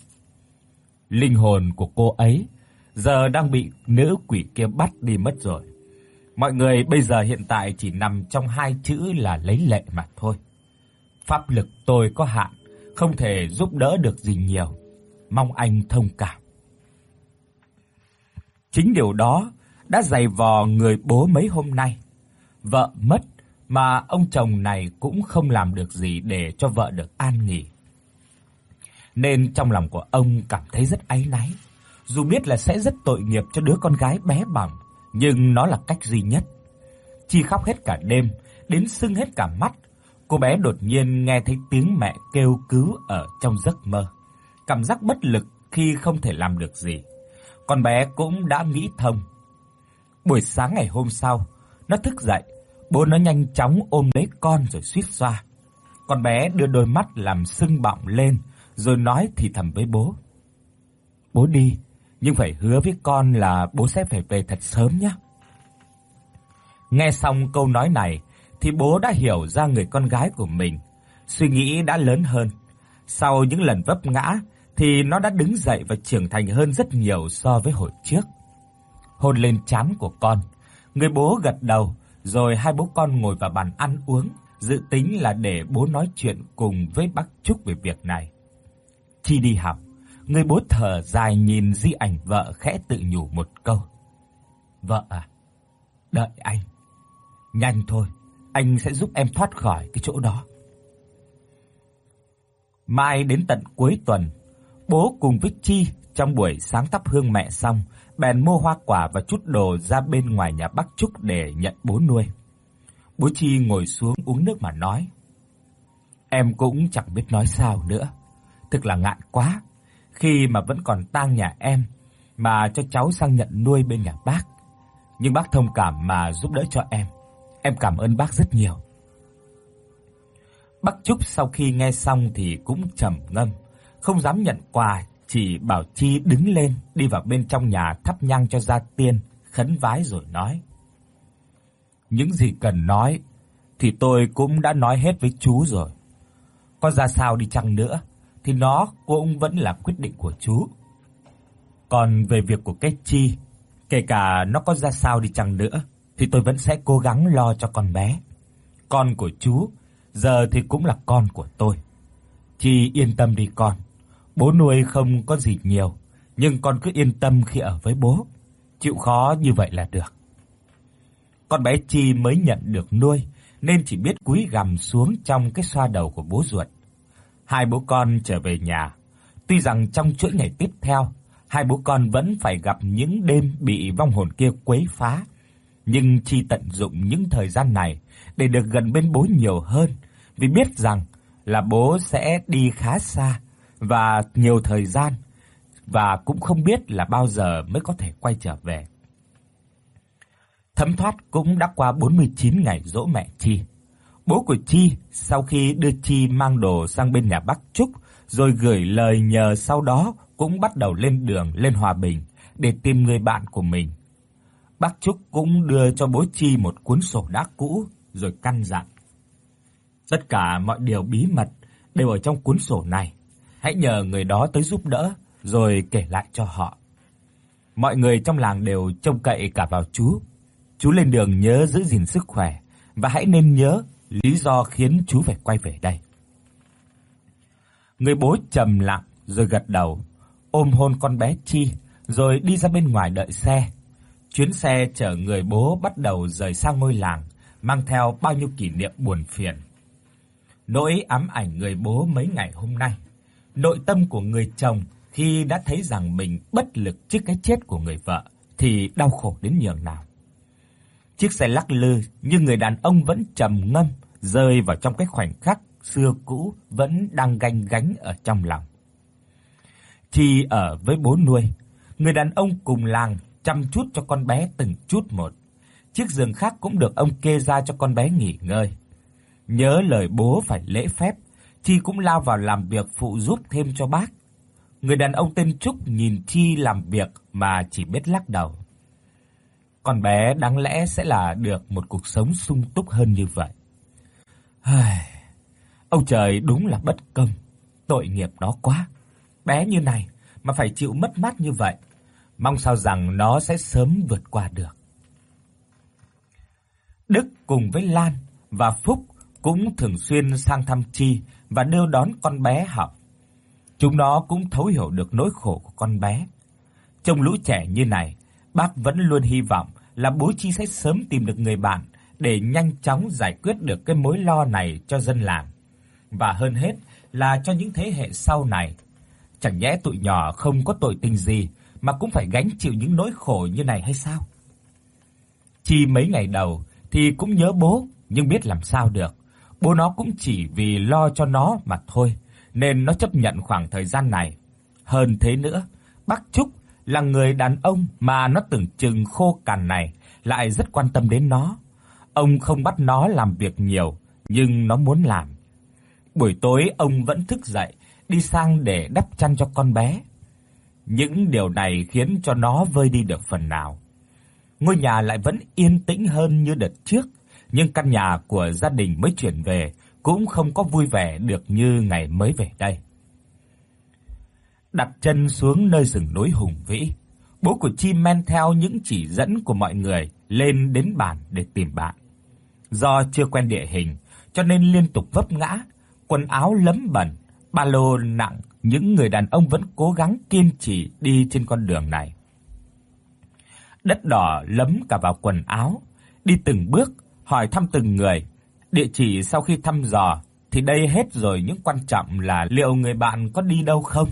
"Linh hồn của cô ấy giờ đang bị nữ quỷ kia bắt đi mất rồi. Mọi người bây giờ hiện tại chỉ nằm trong hai chữ là lấy lệ mà thôi. Pháp lực tôi có hạn, không thể giúp đỡ được gì nhiều, mong anh thông cảm. Chính điều đó đã dày vò người bố mấy hôm nay. Vợ mất mà ông chồng này cũng không làm được gì để cho vợ được an nghỉ. Nên trong lòng của ông cảm thấy rất áy náy, dù biết là sẽ rất tội nghiệp cho đứa con gái bé bỏng, nhưng nó là cách duy nhất. Chi khóc hết cả đêm, đến sưng hết cả mắt. Cô bé đột nhiên nghe thấy tiếng mẹ kêu cứu ở trong giấc mơ. Cảm giác bất lực khi không thể làm được gì. Con bé cũng đã nghĩ thông. Buổi sáng ngày hôm sau, nó thức dậy, bố nó nhanh chóng ôm lấy con rồi suýt xoa. Con bé đưa đôi mắt làm sưng bọng lên rồi nói thì thầm với bố. Bố đi, nhưng phải hứa với con là bố sẽ phải về thật sớm nhé. Nghe xong câu nói này thì bố đã hiểu ra người con gái của mình, suy nghĩ đã lớn hơn. Sau những lần vấp ngã thì nó đã đứng dậy và trưởng thành hơn rất nhiều so với hồi trước. Hôn lên trán của con, người bố gật đầu, rồi hai bố con ngồi vào bàn ăn uống, dự tính là để bố nói chuyện cùng với bác Trúc về việc này. Chi đi học, người bố thở dài nhìn di ảnh vợ khẽ tự nhủ một câu. Vợ à, đợi anh. Nhanh thôi, anh sẽ giúp em thoát khỏi cái chỗ đó. Mai đến tận cuối tuần, bố cùng với Chi trong buổi sáng thắp hương mẹ xong, bèn mua hoa quả và chút đồ ra bên ngoài nhà bác Trúc để nhận bố nuôi. Bố Chi ngồi xuống uống nước mà nói: "Em cũng chẳng biết nói sao nữa, thực là ngại quá, khi mà vẫn còn tang nhà em mà cho cháu sang nhận nuôi bên nhà bác. Nhưng bác thông cảm mà giúp đỡ cho em. Em cảm ơn bác rất nhiều." Bác Trúc sau khi nghe xong thì cũng trầm ngâm, không dám nhận quà, chỉ bảo Chi đứng lên đi vào bên trong nhà thắp nhang cho gia tiên, khấn vái rồi nói: "Những gì cần nói thì tôi cũng đã nói hết với chú rồi. Có ra sao đi chăng nữa thì nó cũng vẫn là quyết định của chú. Còn về việc của cái Chi, kể cả nó có ra sao đi chăng nữa thì tôi vẫn sẽ cố gắng lo cho con bé. Con của chú giờ thì cũng là con của tôi. Chi yên tâm đi con. Bố nuôi không có gì nhiều, nhưng con cứ yên tâm khi ở với bố. Chịu khó như vậy là được. Con bé Chi mới nhận được nuôi nên chỉ biết cúi gằm xuống trong cái xoa đầu của bố ruột. Hai bố con trở về nhà. Tuy rằng trong chuỗi ngày tiếp theo, hai bố con vẫn phải gặp những đêm bị vong hồn kia quấy phá, nhưng Chi tận dụng những thời gian này để được gần bên bố nhiều hơn, vì biết rằng là bố sẽ đi khá xa và nhiều thời gian và cũng không biết là bao giờ mới có thể quay trở về. Thấm thoát cũng đã qua 49 ngày dỗ mẹ Chi. Bố của Chi sau khi đưa Chi mang đồ sang bên nhà bác Trúc rồi gửi lời nhờ sau đó cũng bắt đầu lên đường lên Hòa Bình để tìm người bạn của mình. Bác Trúc cũng đưa cho bố Chi một cuốn sổ đá cũ rồi căn dặn: Tất cả mọi điều bí mật đều ở trong cuốn sổ này, hãy nhờ người đó tới giúp đỡ rồi kể lại cho họ. Mọi người trong làng đều trông cậy cả vào chú. Chú lên đường nhớ giữ gìn sức khỏe và hãy nên nhớ lý do khiến chú phải quay về đây. Người bố trầm lặng rồi gật đầu, ôm hôn con bé Chi rồi đi ra bên ngoài đợi xe. Chuyến xe chở người bố bắt đầu rời sang ngôi làng, mang theo bao nhiêu kỷ niệm buồn phiền. Nỗi ám ảnh người bố mấy ngày hôm nay, nội tâm của người chồng khi đã thấy rằng mình bất lực trước cái chết của người vợ thì đau khổ đến nhường nào. Chiếc xe lắc lư nhưng người đàn ông vẫn trầm ngâm, rơi vào trong cái khoảnh khắc xưa cũ vẫn đang ganh gánh ở trong lòng. Chi ở với bố nuôi, người đàn ông cùng làng chăm chút cho con bé từng chút một. Chiếc giường khác cũng được ông kê ra cho con bé nghỉ ngơi. Nhớ lời bố phải lễ phép, Chi cũng lao vào làm việc phụ giúp thêm cho bác. Người đàn ông tên Trúc nhìn Chi làm việc mà chỉ biết lắc đầu. Con bé đáng lẽ sẽ là được một cuộc sống sung túc hơn như vậy. Ai, ông trời đúng là bất công, tội nghiệp nó quá. Bé như này mà phải chịu mất mát như vậy, mong sao rằng nó sẽ sớm vượt qua được. Đức cùng với Lan và Phúc cũng thường xuyên sang thăm Chi và đưa đón con bé học. Chúng nó cũng thấu hiểu được nỗi khổ của con bé. Trong lũ trẻ như này, bác vẫn luôn hy vọng là bố Chi sẽ sớm tìm được người bạn để nhanh chóng giải quyết được cái mối lo này cho dân làng. Và hơn hết là cho những thế hệ sau này. Chẳng nhẽ tụi nhỏ không có tội tình gì mà cũng phải gánh chịu những nỗi khổ như này hay sao? Chi mấy ngày đầu thì cũng nhớ bố, nhưng biết làm sao được. Bố nó cũng chỉ vì lo cho nó mà thôi, nên nó chấp nhận khoảng thời gian này. Hơn thế nữa, bác Trúc là người đàn ông mà nó tưởng chừng khô cằn này lại rất quan tâm đến nó. Ông không bắt nó làm việc nhiều, nhưng nó muốn làm. Buổi tối ông vẫn thức dậy, đi sang để đắp chăn cho con bé. Những điều này khiến cho nó vơi đi được phần nào. Ngôi nhà lại vẫn yên tĩnh hơn như đợt trước, nhưng căn nhà của gia đình mới chuyển về cũng không có vui vẻ được như ngày mới về đây. Đặt chân xuống nơi rừng núi hùng vĩ, bố của Chim men theo những chỉ dẫn của mọi người lên đến bản để tìm bạn. Do chưa quen địa hình, cho nên liên tục vấp ngã, quần áo lấm bẩn, ba lô nặng, những người đàn ông vẫn cố gắng kiên trì đi trên con đường này. Đất đỏ lấm cả vào quần áo, đi từng bước, hỏi thăm từng người. Địa chỉ sau khi thăm dò thì đây hết rồi, những quan trọng là liệu người bạn có đi đâu không.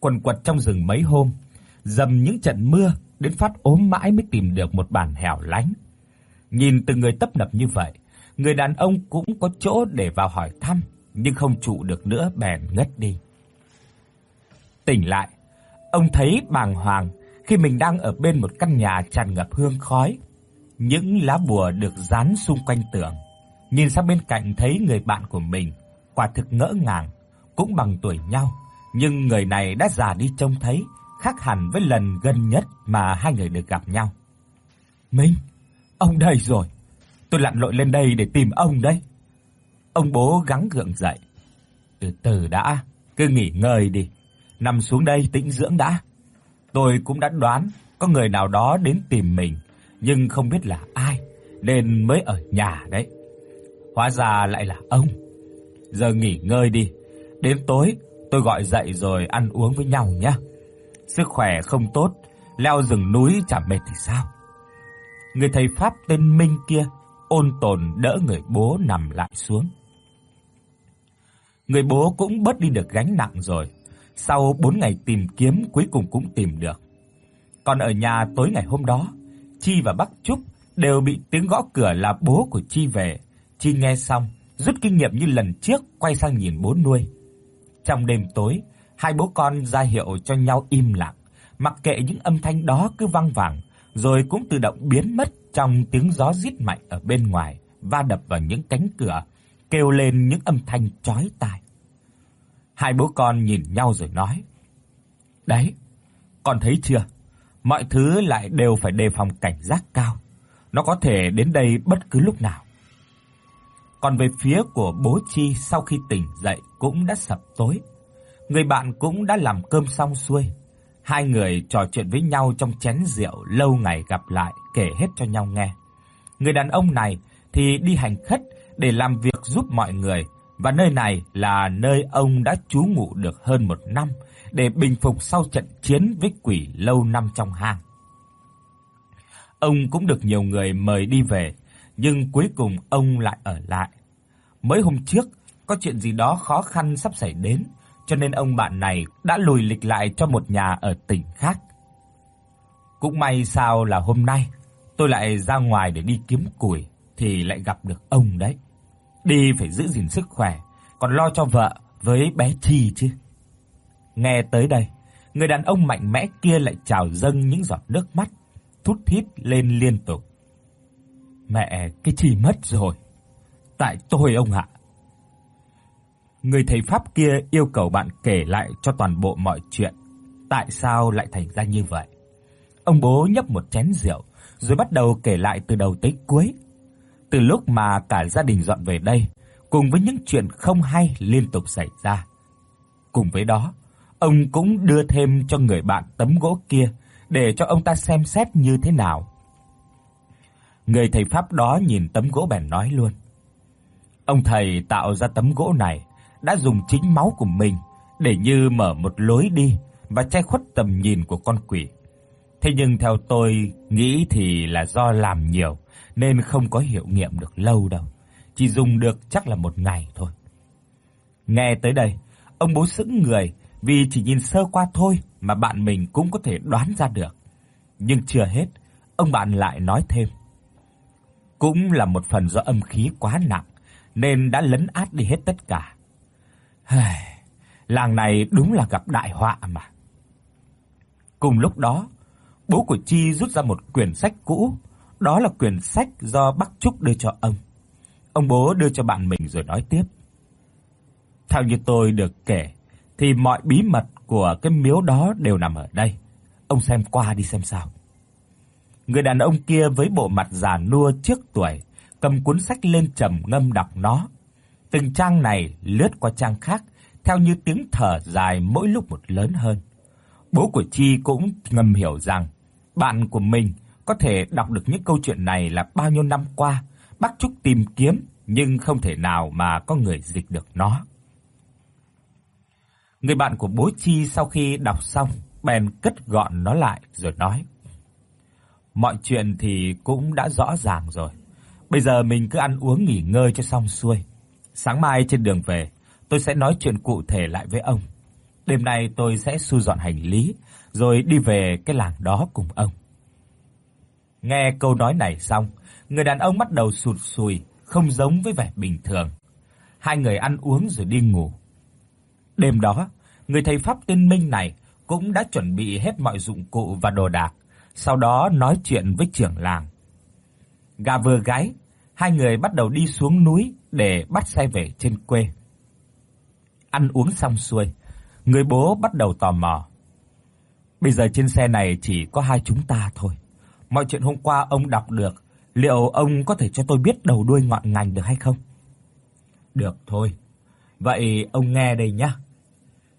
Quần quật trong rừng mấy hôm, dầm những trận mưa đến phát ốm mãi mới tìm được một bản hẻo lánh. Nhìn từng người tấp nập như vậy, người đàn ông cũng có chỗ để vào hỏi thăm, nhưng không trụ được nữa bèn ngất đi. Tỉnh lại, ông thấy bàng hoàng khi mình đang ở bên một căn nhà tràn ngập hương khói, những lá bùa được dán xung quanh tường. Nhìn sang bên cạnh thấy người bạn của mình, quả thực ngỡ ngàng, cũng bằng tuổi nhau, nhưng người này đã già đi trông thấy, khác hẳn với lần gần nhất mà hai người được gặp nhau. "Minh, ông đây rồi. Tôi lặn lội lên đây để tìm ông đấy." Ông bố gắng gượng dậy. "Từ từ đã, cứ nghỉ ngơi đi, nằm xuống đây tĩnh dưỡng đã." Tôi cũng đã đoán có người nào đó đến tìm mình, nhưng không biết là ai, nên mới ở nhà đấy. Hóa ra lại là ông. Giờ nghỉ ngơi đi, đến tối tôi gọi dậy rồi ăn uống với nhau nhé. Sức khỏe không tốt, leo rừng núi chả mệt thì sao? Người thầy pháp tên Minh kia ôn tồn đỡ người bố nằm lại xuống. Người bố cũng bớt đi được gánh nặng rồi. Sau 4 ngày tìm kiếm cuối cùng cũng tìm được. Còn ở nhà tối ngày hôm đó, Chi và Bắc Trúc đều bị tiếng gõ cửa là bố của Chi về. Chi nghe xong, rút kinh nghiệm như lần trước quay sang nhìn bố nuôi. Trong đêm tối, hai bố con ra hiệu cho nhau im lặng, mặc kệ những âm thanh đó cứ vang vẳng, rồi cũng tự động biến mất trong tiếng gió rít mạnh ở bên ngoài va đập vào những cánh cửa, kêu lên những âm thanh chói tai. Hai bố con nhìn nhau rồi nói: "Đấy, con thấy chưa? Mọi thứ lại đều phải đề phòng cảnh giác cao. Nó có thể đến đây bất cứ lúc nào." Còn về phía của bố Chi sau khi tỉnh dậy cũng đã sập tối. Người bạn cũng đã làm cơm xong xuôi. Hai người trò chuyện với nhau trong chén rượu lâu ngày gặp lại kể hết cho nhau nghe. Người đàn ông này thì đi hành khất để làm việc giúp mọi người và nơi này là nơi ông đã trú ngụ được hơn một năm để bình phục sau trận chiến với quỷ lâu năm trong hang. Ông cũng được nhiều người mời đi về, nhưng cuối cùng ông lại ở lại. Mới hôm trước có chuyện gì đó khó khăn sắp xảy đến, cho nên ông bạn này đã lùi lịch lại cho một nhà ở tỉnh khác. Cũng may sao là hôm nay tôi lại ra ngoài để đi kiếm củi thì lại gặp được ông đấy. Đi phải giữ gìn sức khỏe, còn lo cho vợ với bé Thi chứ. Nghe tới đây, người đàn ông mạnh mẽ kia lại trào dâng những giọt nước mắt, thút thít lên liên tục. Mẹ cái Chi mất rồi. Tại tôi ông ạ. Người thầy pháp kia yêu cầu bạn kể lại cho toàn bộ mọi chuyện, tại sao lại thành ra như vậy. Ông bố nhấp một chén rượu, rồi bắt đầu kể lại từ đầu tới cuối. Từ lúc mà cả gia đình dọn về đây, cùng với những chuyện không hay liên tục xảy ra. Cùng với đó, ông cũng đưa thêm cho người bạn tấm gỗ kia để cho ông ta xem xét như thế nào. Người thầy pháp đó nhìn tấm gỗ bèn nói luôn: Ông thầy tạo ra tấm gỗ này đã dùng chính máu của mình để như mở một lối đi và che khuất tầm nhìn của con quỷ. Thế nhưng theo tôi nghĩ thì là do làm nhiều nên không có hiệu nghiệm được lâu đâu, chỉ dùng được chắc là một ngày thôi. Nghe tới đây, ông bố sững người vì chỉ nhìn sơ qua thôi mà bạn mình cũng có thể đoán ra được. Nhưng chưa hết, ông bạn lại nói thêm. Cũng là một phần do âm khí quá nặng nên đã lấn át đi hết tất cả. Làng này đúng là gặp đại họa mà. Cùng lúc đó, bố của Chi rút ra một quyển sách cũ, đó là quyển sách do Bắc Trúc đưa cho ông. Ông bố đưa cho bạn mình rồi nói tiếp. Theo như tôi được kể thì mọi bí mật của cái miếu đó đều nằm ở đây. Ông xem qua đi xem sao. Người đàn ông kia với bộ mặt già nua trước tuổi, cầm cuốn sách lên trầm ngâm đọc nó. Từng trang này lướt qua trang khác, theo như tiếng thở dài mỗi lúc một lớn hơn. Bố của Chi cũng ngầm hiểu rằng bạn của mình có thể đọc được những câu chuyện này là bao nhiêu năm qua, bác Trúc tìm kiếm nhưng không thể nào mà có người dịch được nó. Người bạn của bố Chi sau khi đọc xong, bèn cất gọn nó lại rồi nói: "Mọi chuyện thì cũng đã rõ ràng rồi. Bây giờ mình cứ ăn uống nghỉ ngơi cho xong xuôi. Sáng mai trên đường về, tôi sẽ nói chuyện cụ thể lại với ông. Đêm nay tôi sẽ thu dọn hành lý rồi đi về cái làng đó cùng ông." Nghe câu nói này xong, người đàn ông bắt đầu sụt sùi, không giống với vẻ bình thường. Hai người ăn uống rồi đi ngủ. Đêm đó, người thầy pháp tên Minh này cũng đã chuẩn bị hết mọi dụng cụ và đồ đạc, sau đó nói chuyện với trưởng làng. Gà vừa gáy, hai người bắt đầu đi xuống núi để bắt xe về trên quê. Ăn uống xong xuôi, người bố bắt đầu tò mò. Bây giờ trên xe này chỉ có hai chúng ta thôi. Mọi chuyện hôm qua ông đọc được, liệu ông có thể cho tôi biết đầu đuôi ngọn ngành được hay không? Được thôi. Vậy ông nghe đây nhé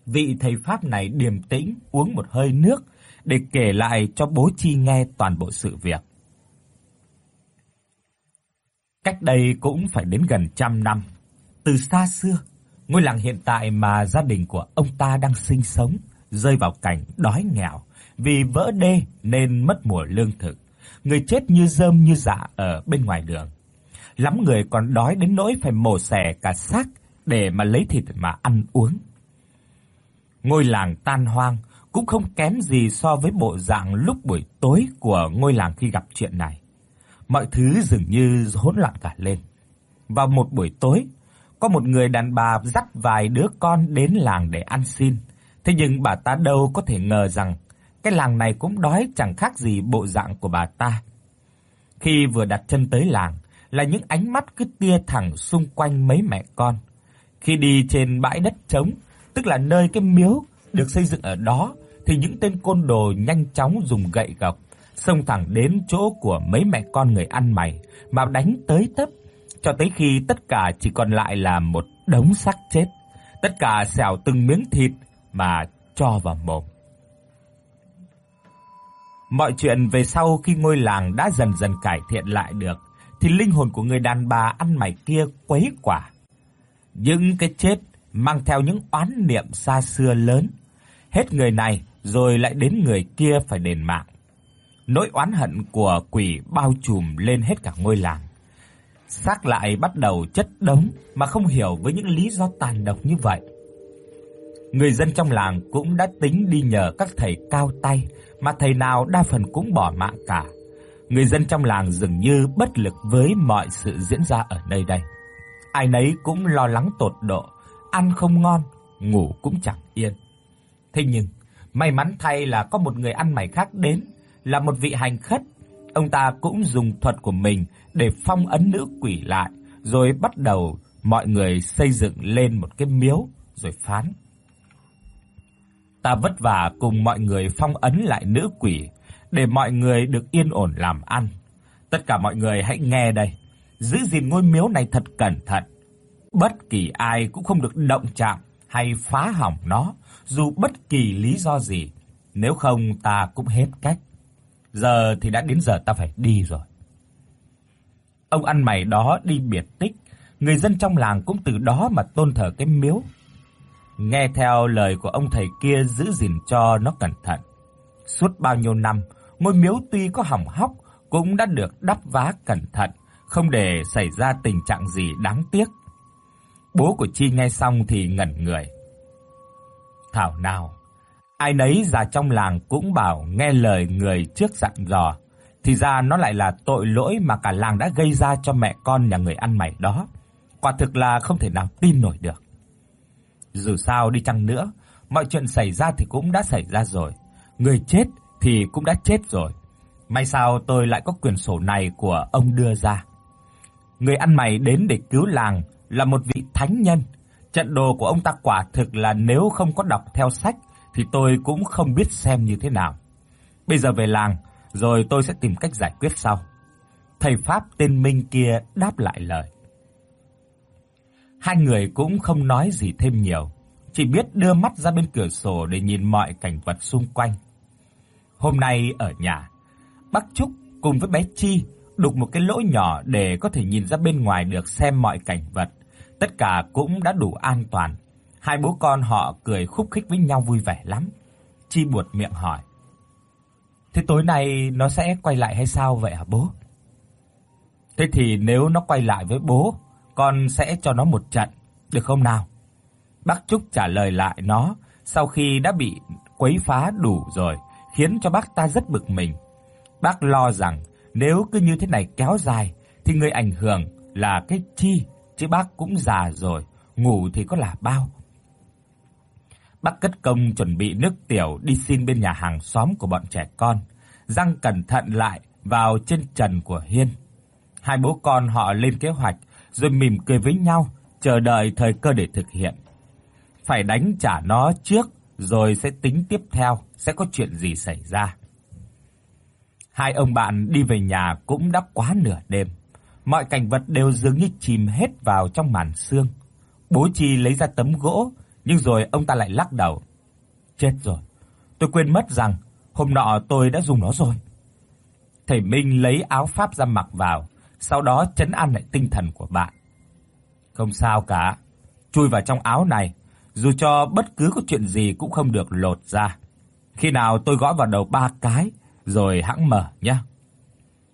vị thầy pháp này điềm tĩnh uống một hơi nước để kể lại cho bố Chi nghe toàn bộ sự việc. Cách đây cũng phải đến gần trăm năm, từ xa xưa, ngôi làng hiện tại mà gia đình của ông ta đang sinh sống rơi vào cảnh đói nghèo vì vỡ đê nên mất mùa lương thực, người chết như rơm như dạ ở bên ngoài đường. Lắm người còn đói đến nỗi phải mổ xẻ cả xác để mà lấy thịt mà ăn uống. Ngôi làng tan hoang cũng không kém gì so với bộ dạng lúc buổi tối của ngôi làng khi gặp chuyện này. Mọi thứ dường như hỗn loạn cả lên. Vào một buổi tối, có một người đàn bà dắt vài đứa con đến làng để ăn xin. Thế nhưng bà ta đâu có thể ngờ rằng cái làng này cũng đói chẳng khác gì bộ dạng của bà ta. Khi vừa đặt chân tới làng, là những ánh mắt cứ tia thẳng xung quanh mấy mẹ con. Khi đi trên bãi đất trống, tức là nơi cái miếu được xây dựng ở đó thì những tên côn đồ nhanh chóng dùng gậy gộc xông thẳng đến chỗ của mấy mẹ con người ăn mày mà đánh tới tấp cho tới khi tất cả chỉ còn lại là một đống xác chết. Tất cả xẻo từng miếng thịt mà cho vào mồm. Mọi chuyện về sau khi ngôi làng đã dần dần cải thiện lại được thì linh hồn của người đàn bà ăn mày kia quấy quả. Những cái chết mang theo những oán niệm xa xưa lớn, hết người này rồi lại đến người kia phải đền mạng. Nỗi oán hận của quỷ bao trùm lên hết cả ngôi làng. Xác lại bắt đầu chất đống mà không hiểu với những lý do tàn độc như vậy. Người dân trong làng cũng đã tính đi nhờ các thầy cao tay, mà thầy nào đa phần cũng bỏ mạng cả. Người dân trong làng dường như bất lực với mọi sự diễn ra ở nơi đây. Ai nấy cũng lo lắng tột độ, ăn không ngon, ngủ cũng chẳng yên. Thế nhưng, may mắn thay là có một người ăn mày khác đến, là một vị hành khất. Ông ta cũng dùng thuật của mình để phong ấn nữ quỷ lại, rồi bắt đầu mọi người xây dựng lên một cái miếu rồi phán: Ta vất vả cùng mọi người phong ấn lại nữ quỷ để mọi người được yên ổn làm ăn. Tất cả mọi người hãy nghe đây, giữ gìn ngôi miếu này thật cẩn thận, Bất kỳ ai cũng không được động chạm hay phá hỏng nó, dù bất kỳ lý do gì, nếu không ta cũng hết cách. Giờ thì đã đến giờ ta phải đi rồi. Ông ăn mày đó đi biệt tích, người dân trong làng cũng từ đó mà tôn thờ cái miếu. Nghe theo lời của ông thầy kia giữ gìn cho nó cẩn thận. Suốt bao nhiêu năm, ngôi miếu tuy có hỏng hóc cũng đã được đắp vá cẩn thận, không để xảy ra tình trạng gì đáng tiếc. Bố của Chi nghe xong thì ngẩn người. Thảo nào, ai nấy già trong làng cũng bảo nghe lời người trước dặn dò, thì ra nó lại là tội lỗi mà cả làng đã gây ra cho mẹ con nhà người ăn mày đó. Quả thực là không thể nào tin nổi được. Dù sao đi chăng nữa, mọi chuyện xảy ra thì cũng đã xảy ra rồi, người chết thì cũng đã chết rồi. May sao tôi lại có quyển sổ này của ông đưa ra. Người ăn mày đến để cứu làng là một vị thánh nhân. Trận đồ của ông ta quả thực là nếu không có đọc theo sách thì tôi cũng không biết xem như thế nào. Bây giờ về làng, rồi tôi sẽ tìm cách giải quyết sau. Thầy pháp tên Minh kia đáp lại lời. Hai người cũng không nói gì thêm nhiều, chỉ biết đưa mắt ra bên cửa sổ để nhìn mọi cảnh vật xung quanh. Hôm nay ở nhà, Bác Trúc cùng với bé Chi đục một cái lỗ nhỏ để có thể nhìn ra bên ngoài được xem mọi cảnh vật. Tất cả cũng đã đủ an toàn. Hai bố con họ cười khúc khích với nhau vui vẻ lắm. Chi buột miệng hỏi: "Thế tối nay nó sẽ quay lại hay sao vậy hả bố?" "Thế thì nếu nó quay lại với bố, con sẽ cho nó một trận, được không nào?" Bác Trúc trả lời lại nó sau khi đã bị quấy phá đủ rồi, khiến cho bác ta rất bực mình. Bác lo rằng nếu cứ như thế này kéo dài thì người ảnh hưởng là cái chi, chứ bác cũng già rồi, ngủ thì có là bao. Bác cất công chuẩn bị nước tiểu đi xin bên nhà hàng xóm của bọn trẻ con, răng cẩn thận lại vào trên trần của Hiên. Hai bố con họ lên kế hoạch rồi mỉm cười với nhau, chờ đợi thời cơ để thực hiện. Phải đánh trả nó trước rồi sẽ tính tiếp theo sẽ có chuyện gì xảy ra. Hai ông bạn đi về nhà cũng đã quá nửa đêm. Mọi cảnh vật đều dường như chìm hết vào trong màn sương. Bố Chi lấy ra tấm gỗ, nhưng rồi ông ta lại lắc đầu. Chết rồi, tôi quên mất rằng hôm nọ tôi đã dùng nó rồi. Thầy Minh lấy áo pháp ra mặc vào, sau đó trấn an lại tinh thần của bạn. Không sao cả, chui vào trong áo này, dù cho bất cứ có chuyện gì cũng không được lột ra. Khi nào tôi gõ vào đầu ba cái rồi hãng mở nhé.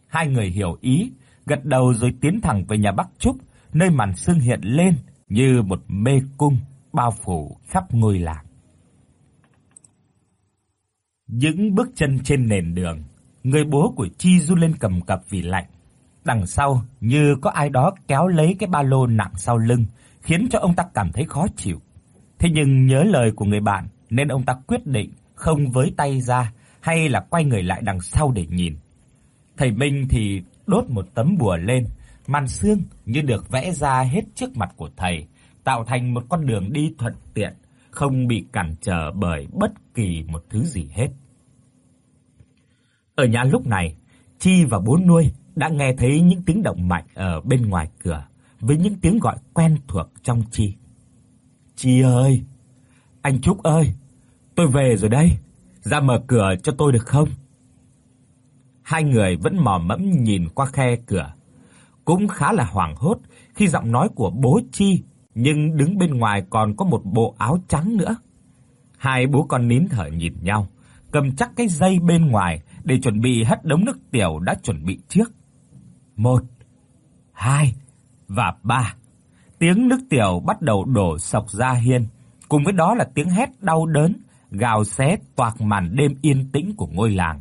Hai người hiểu ý, gật đầu rồi tiến thẳng về nhà Bắc Trúc, nơi màn sương hiện lên như một mê cung bao phủ khắp ngôi làng. Những bước chân trên nền đường, người bố của Chi run lên cầm cập vì lạnh. Đằng sau như có ai đó kéo lấy cái ba lô nặng sau lưng, khiến cho ông ta cảm thấy khó chịu. Thế nhưng nhớ lời của người bạn nên ông ta quyết định không với tay ra hay là quay người lại đằng sau để nhìn. Thầy Minh thì đốt một tấm bùa lên, màn sương như được vẽ ra hết trước mặt của thầy, tạo thành một con đường đi thuận tiện, không bị cản trở bởi bất kỳ một thứ gì hết. Ở nhà lúc này, Chi và bố nuôi đã nghe thấy những tiếng động mạnh ở bên ngoài cửa, với những tiếng gọi quen thuộc trong Chi. "Chi ơi, anh Trúc ơi, tôi về rồi đây." ra mở cửa cho tôi được không?" Hai người vẫn mò mẫm nhìn qua khe cửa, cũng khá là hoảng hốt khi giọng nói của bố Chi, nhưng đứng bên ngoài còn có một bộ áo trắng nữa. Hai bố con nín thở nhìn nhau, cầm chắc cái dây bên ngoài để chuẩn bị hất đống nước tiểu đã chuẩn bị trước. một, hai và ba. Tiếng nước tiểu bắt đầu đổ sộc ra hiên, cùng với đó là tiếng hét đau đớn gào xé toạc màn đêm yên tĩnh của ngôi làng.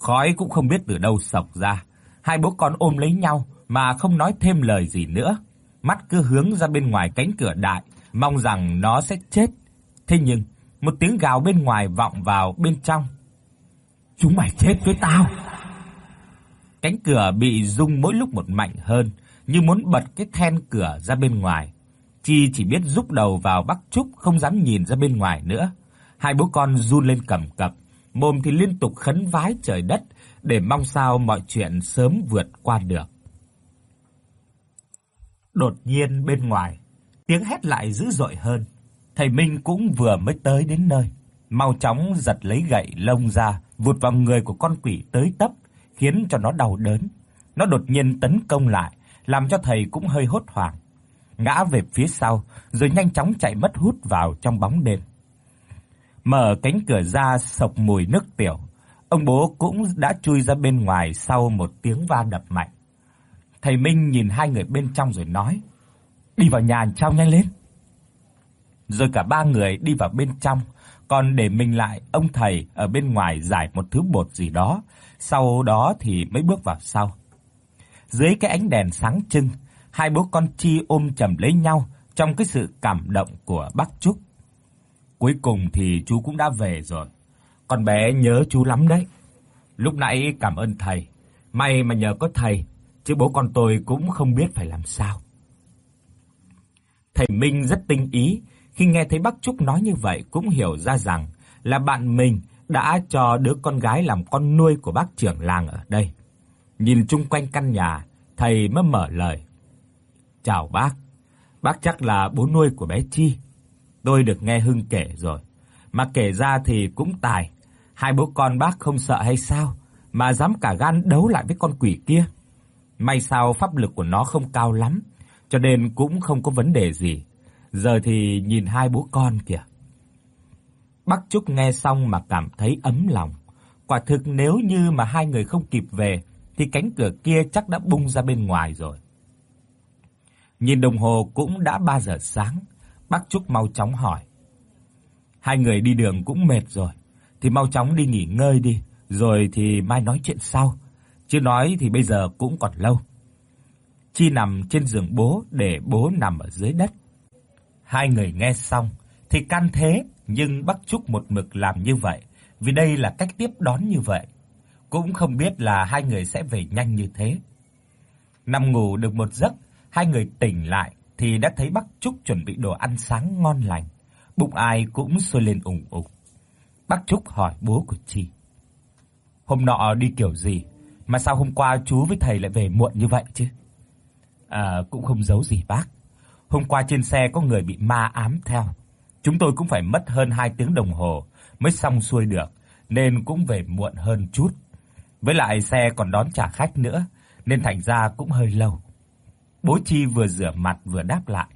Khói cũng không biết từ đâu sộc ra, hai bố con ôm lấy nhau mà không nói thêm lời gì nữa, mắt cứ hướng ra bên ngoài cánh cửa đại, mong rằng nó sẽ chết. Thế nhưng, một tiếng gào bên ngoài vọng vào bên trong. "Chúng mày chết với tao." Cánh cửa bị rung mỗi lúc một mạnh hơn, như muốn bật cái then cửa ra bên ngoài. Chi chỉ biết rúc đầu vào Bắc Trúc không dám nhìn ra bên ngoài nữa. Hai bố con run lên cầm cập, mồm thì liên tục khấn vái trời đất để mong sao mọi chuyện sớm vượt qua được. Đột nhiên bên ngoài, tiếng hét lại dữ dội hơn. Thầy Minh cũng vừa mới tới đến nơi, mau chóng giật lấy gậy lông ra, vụt vào người của con quỷ tới tấp, khiến cho nó đau đớn. Nó đột nhiên tấn công lại, làm cho thầy cũng hơi hốt hoảng. ngã về phía sau rồi nhanh chóng chạy mất hút vào trong bóng đêm. Mở cánh cửa ra sộc mùi nước tiểu, ông bố cũng đã chui ra bên ngoài sau một tiếng va đập mạnh. Thầy Minh nhìn hai người bên trong rồi nói: "Đi vào nhà trong nhanh lên." Rồi cả ba người đi vào bên trong, còn để mình lại ông thầy ở bên ngoài giải một thứ bột gì đó, sau đó thì mới bước vào sau. Dưới cái ánh đèn sáng trưng, hai bố con Chi ôm chầm lấy nhau trong cái sự cảm động của bác Trúc. Cuối cùng thì chú cũng đã về rồi. Con bé nhớ chú lắm đấy. Lúc nãy cảm ơn thầy, may mà nhờ có thầy, chứ bố con tôi cũng không biết phải làm sao. Thầy Minh rất tinh ý, khi nghe thấy bác Trúc nói như vậy cũng hiểu ra rằng là bạn mình đã cho đứa con gái làm con nuôi của bác trưởng làng ở đây. Nhìn chung quanh căn nhà, thầy mới mở lời. "Chào bác. Bác chắc là bố nuôi của bé Chi. Tôi được nghe Hưng kể rồi, mà kể ra thì cũng tài, hai bố con bác không sợ hay sao mà dám cả gan đấu lại với con quỷ kia. May sao pháp lực của nó không cao lắm, cho nên cũng không có vấn đề gì. Giờ thì nhìn hai bố con kìa." Bác Trúc nghe xong mà cảm thấy ấm lòng. Quả thực nếu như mà hai người không kịp về thì cánh cửa kia chắc đã bung ra bên ngoài rồi. Nhìn đồng hồ cũng đã 3 giờ sáng, bác Trúc mau chóng hỏi: "Hai người đi đường cũng mệt rồi, thì mau chóng đi nghỉ ngơi đi, rồi thì mai nói chuyện sau, chứ nói thì bây giờ cũng còn lâu." Chi nằm trên giường bố để bố nằm ở dưới đất. Hai người nghe xong thì can thế, nhưng bác Trúc một mực làm như vậy, vì đây là cách tiếp đón như vậy cũng không biết là hai người sẽ về nhanh như thế. Nằm ngủ được một giấc, hai người tỉnh lại thì đã thấy Bắc Trúc chuẩn bị đồ ăn sáng ngon lành, bụng ai cũng sôi lên ủng ục. Bắc Trúc hỏi bố của Chi: "Hôm nọ đi kiểu gì mà sao hôm qua chú với thầy lại về muộn như vậy chứ?" "À cũng không giấu gì bác. Hôm qua trên xe có người bị ma ám theo. Chúng tôi cũng phải mất hơn 2 tiếng đồng hồ mới xong xuôi được, nên cũng về muộn hơn chút." Với lại xe còn đón trả khách nữa, nên thành ra cũng hơi lâu. Bố Chi vừa rửa mặt vừa đáp lại.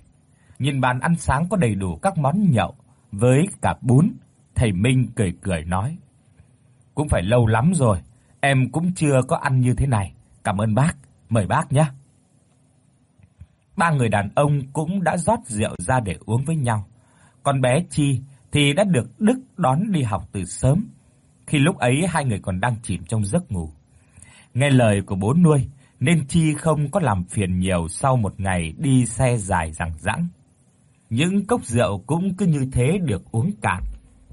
Nhìn bàn ăn sáng có đầy đủ các món nhậu với cả bún, thầy Minh cười cười nói: "Cũng phải lâu lắm rồi, em cũng chưa có ăn như thế này. Cảm ơn bác, mời bác nhé." Ba người đàn ông cũng đã rót rượu ra để uống với nhau. Còn bé Chi thì đã được Đức đón đi học từ sớm khi lúc ấy hai người còn đang chìm trong giấc ngủ. Nghe lời của bố nuôi nên Chi không có làm phiền nhiều sau một ngày đi xe dài dằng dẵng. Những cốc rượu cũng cứ như thế được uống cạn.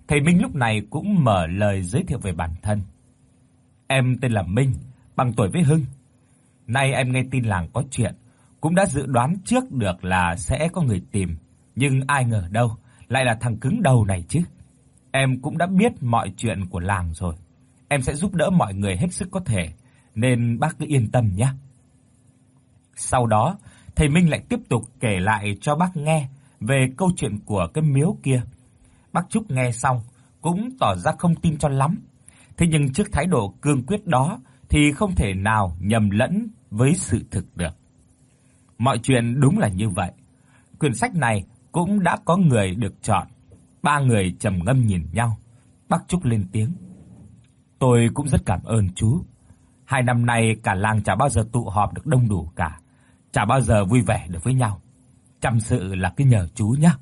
Thầy Minh lúc này cũng mở lời giới thiệu về bản thân. Em tên là Minh, bằng tuổi với Hưng. Nay em nghe tin làng có chuyện, cũng đã dự đoán trước được là sẽ có người tìm, nhưng ai ngờ đâu lại là thằng cứng đầu này chứ. Em cũng đã biết mọi chuyện của làng rồi. Em sẽ giúp đỡ mọi người hết sức có thể, nên bác cứ yên tâm nhé." Sau đó, thầy Minh lại tiếp tục kể lại cho bác nghe về câu chuyện của cái miếu kia. Bác Trúc nghe xong cũng tỏ ra không tin cho lắm. Thế nhưng trước thái độ cương quyết đó thì không thể nào nhầm lẫn với sự thực được. Mọi chuyện đúng là như vậy. Quyển sách này cũng đã có người được chọn Ba người trầm ngâm nhìn nhau. Bác Trúc lên tiếng. Tôi cũng rất cảm ơn chú. Hai năm nay cả làng chả bao giờ tụ họp được đông đủ cả, chả bao giờ vui vẻ được với nhau. Chăm sự là cái nhờ chú nhá.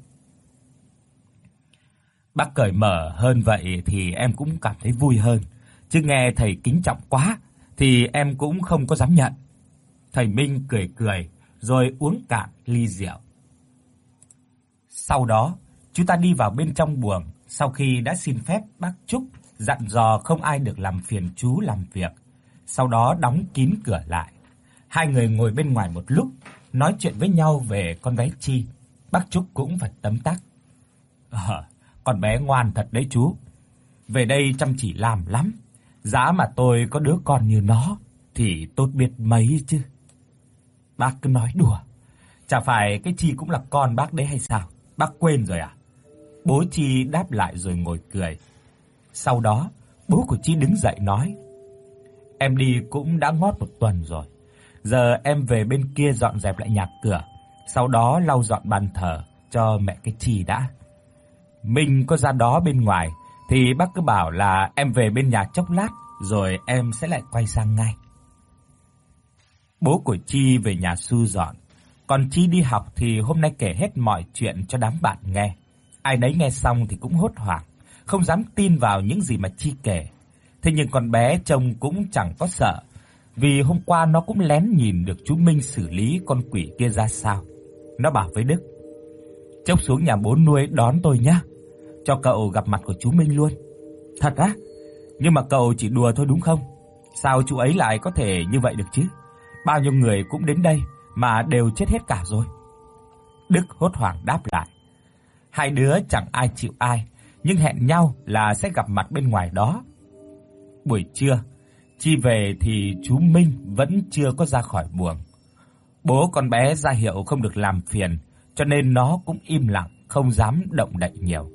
Bác cởi mở hơn vậy thì em cũng cảm thấy vui hơn, chứ nghe thầy kính trọng quá thì em cũng không có dám nhận. Thầy Minh cười cười rồi uống cạn ly rượu. Sau đó, Chúng ta đi vào bên trong buồng, sau khi đã xin phép bác Trúc dặn dò không ai được làm phiền chú làm việc, sau đó đóng kín cửa lại. Hai người ngồi bên ngoài một lúc, nói chuyện với nhau về con bé Chi. Bác Trúc cũng phải tấm tắc. Ờ, con bé ngoan thật đấy chú. Về đây chăm chỉ làm lắm. Giá mà tôi có đứa con như nó thì tốt biết mấy chứ. Bác cứ nói đùa. Chả phải cái Chi cũng là con bác đấy hay sao? Bác quên rồi à? Bố Chi đáp lại rồi ngồi cười. Sau đó, bố của Chi đứng dậy nói: "Em đi cũng đã ngót một tuần rồi. Giờ em về bên kia dọn dẹp lại nhà cửa, sau đó lau dọn bàn thờ cho mẹ cái chi đã. Mình có ra đó bên ngoài thì bác cứ bảo là em về bên nhà chốc lát rồi em sẽ lại quay sang ngay. Bố của Chi về nhà su dọn, còn Chi đi học thì hôm nay kể hết mọi chuyện cho đám bạn nghe. Ai nấy nghe xong thì cũng hốt hoảng, không dám tin vào những gì mà Chi kể. Thế nhưng con bé trông cũng chẳng có sợ, vì hôm qua nó cũng lén nhìn được chú Minh xử lý con quỷ kia ra sao. Nó bảo với Đức: "Chốc xuống nhà bố nuôi đón tôi nhé, cho cậu gặp mặt của chú Minh luôn." "Thật á? Nhưng mà cậu chỉ đùa thôi đúng không? Sao chú ấy lại có thể như vậy được chứ? Bao nhiêu người cũng đến đây mà đều chết hết cả rồi." Đức hốt hoảng đáp lại: Hai đứa chẳng ai chịu ai, nhưng hẹn nhau là sẽ gặp mặt bên ngoài đó. Buổi trưa, Chi về thì chú Minh vẫn chưa có ra khỏi buồng. Bố con bé ra hiệu không được làm phiền, cho nên nó cũng im lặng, không dám động đậy nhiều.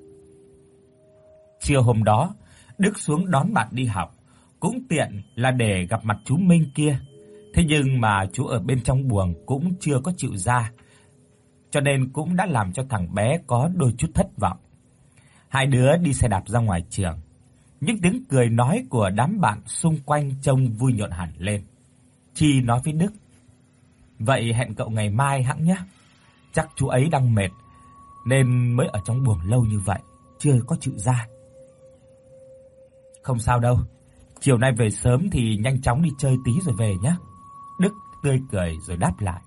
Trưa hôm đó, Đức xuống đón bạn đi học, cũng tiện là để gặp mặt chú Minh kia. Thế nhưng mà chú ở bên trong buồng cũng chưa có chịu ra, cho nên cũng đã làm cho thằng bé có đôi chút thất vọng. Hai đứa đi xe đạp ra ngoài trường. Những tiếng cười nói của đám bạn xung quanh trông vui nhộn hẳn lên. Chi nói với Đức: "Vậy hẹn cậu ngày mai hẵng nhé. Chắc chú ấy đang mệt nên mới ở trong buồng lâu như vậy, chưa có chịu ra." "Không sao đâu. Chiều nay về sớm thì nhanh chóng đi chơi tí rồi về nhé." Đức tươi cười rồi đáp lại.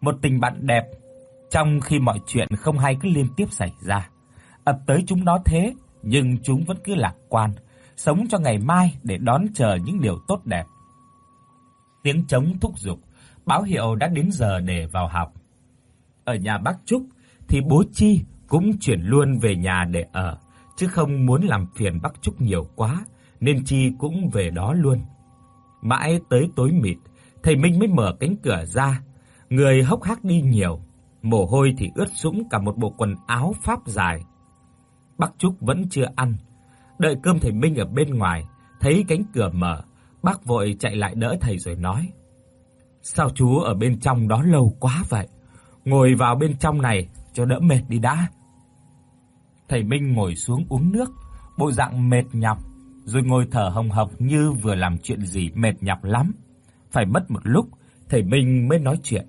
Một tình bạn đẹp trong khi mọi chuyện không hay cứ liên tiếp xảy ra. Ập tới chúng nó thế, nhưng chúng vẫn cứ lạc quan, sống cho ngày mai để đón chờ những điều tốt đẹp. Tiếng trống thúc giục, báo hiệu đã đến giờ để vào học. Ở nhà bác Trúc thì bố Chi cũng chuyển luôn về nhà để ở, chứ không muốn làm phiền bác Trúc nhiều quá, nên Chi cũng về đó luôn. Mãi tới tối mịt, thầy Minh mới mở cánh cửa ra, người hốc hác đi nhiều, mồ hôi thì ướt sũng cả một bộ quần áo pháp dài. Bác Trúc vẫn chưa ăn, đợi cơm thầy Minh ở bên ngoài, thấy cánh cửa mở, bác vội chạy lại đỡ thầy rồi nói: "Sao chú ở bên trong đó lâu quá vậy? Ngồi vào bên trong này cho đỡ mệt đi đã." Thầy Minh ngồi xuống uống nước, bộ dạng mệt nhọc, rồi ngồi thở hồng hộc như vừa làm chuyện gì mệt nhọc lắm. Phải mất một lúc, thầy Minh mới nói chuyện.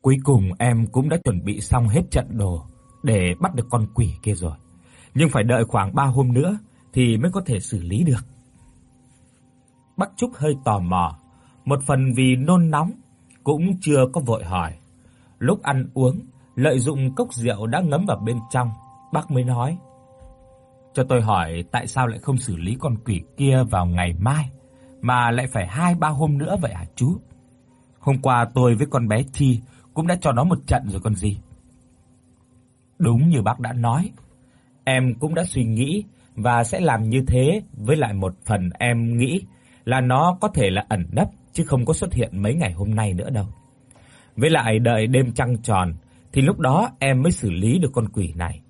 Cuối cùng em cũng đã chuẩn bị xong hết trận đồ để bắt được con quỷ kia rồi. Nhưng phải đợi khoảng 3 hôm nữa thì mới có thể xử lý được. Bắc Trúc hơi tò mò, một phần vì nôn nóng, cũng chưa có vội hỏi. Lúc ăn uống, lợi dụng cốc rượu đã ngấm vào bên trong, bác mới nói: "Cho tôi hỏi tại sao lại không xử lý con quỷ kia vào ngày mai mà lại phải 2 3 hôm nữa vậy hả chú? Hôm qua tôi với con bé Thi cũng đã cho nó một trận rồi còn gì. Đúng như bác đã nói, em cũng đã suy nghĩ và sẽ làm như thế, với lại một phần em nghĩ là nó có thể là ẩn nấp chứ không có xuất hiện mấy ngày hôm nay nữa đâu. Với lại đợi đêm trăng tròn thì lúc đó em mới xử lý được con quỷ này.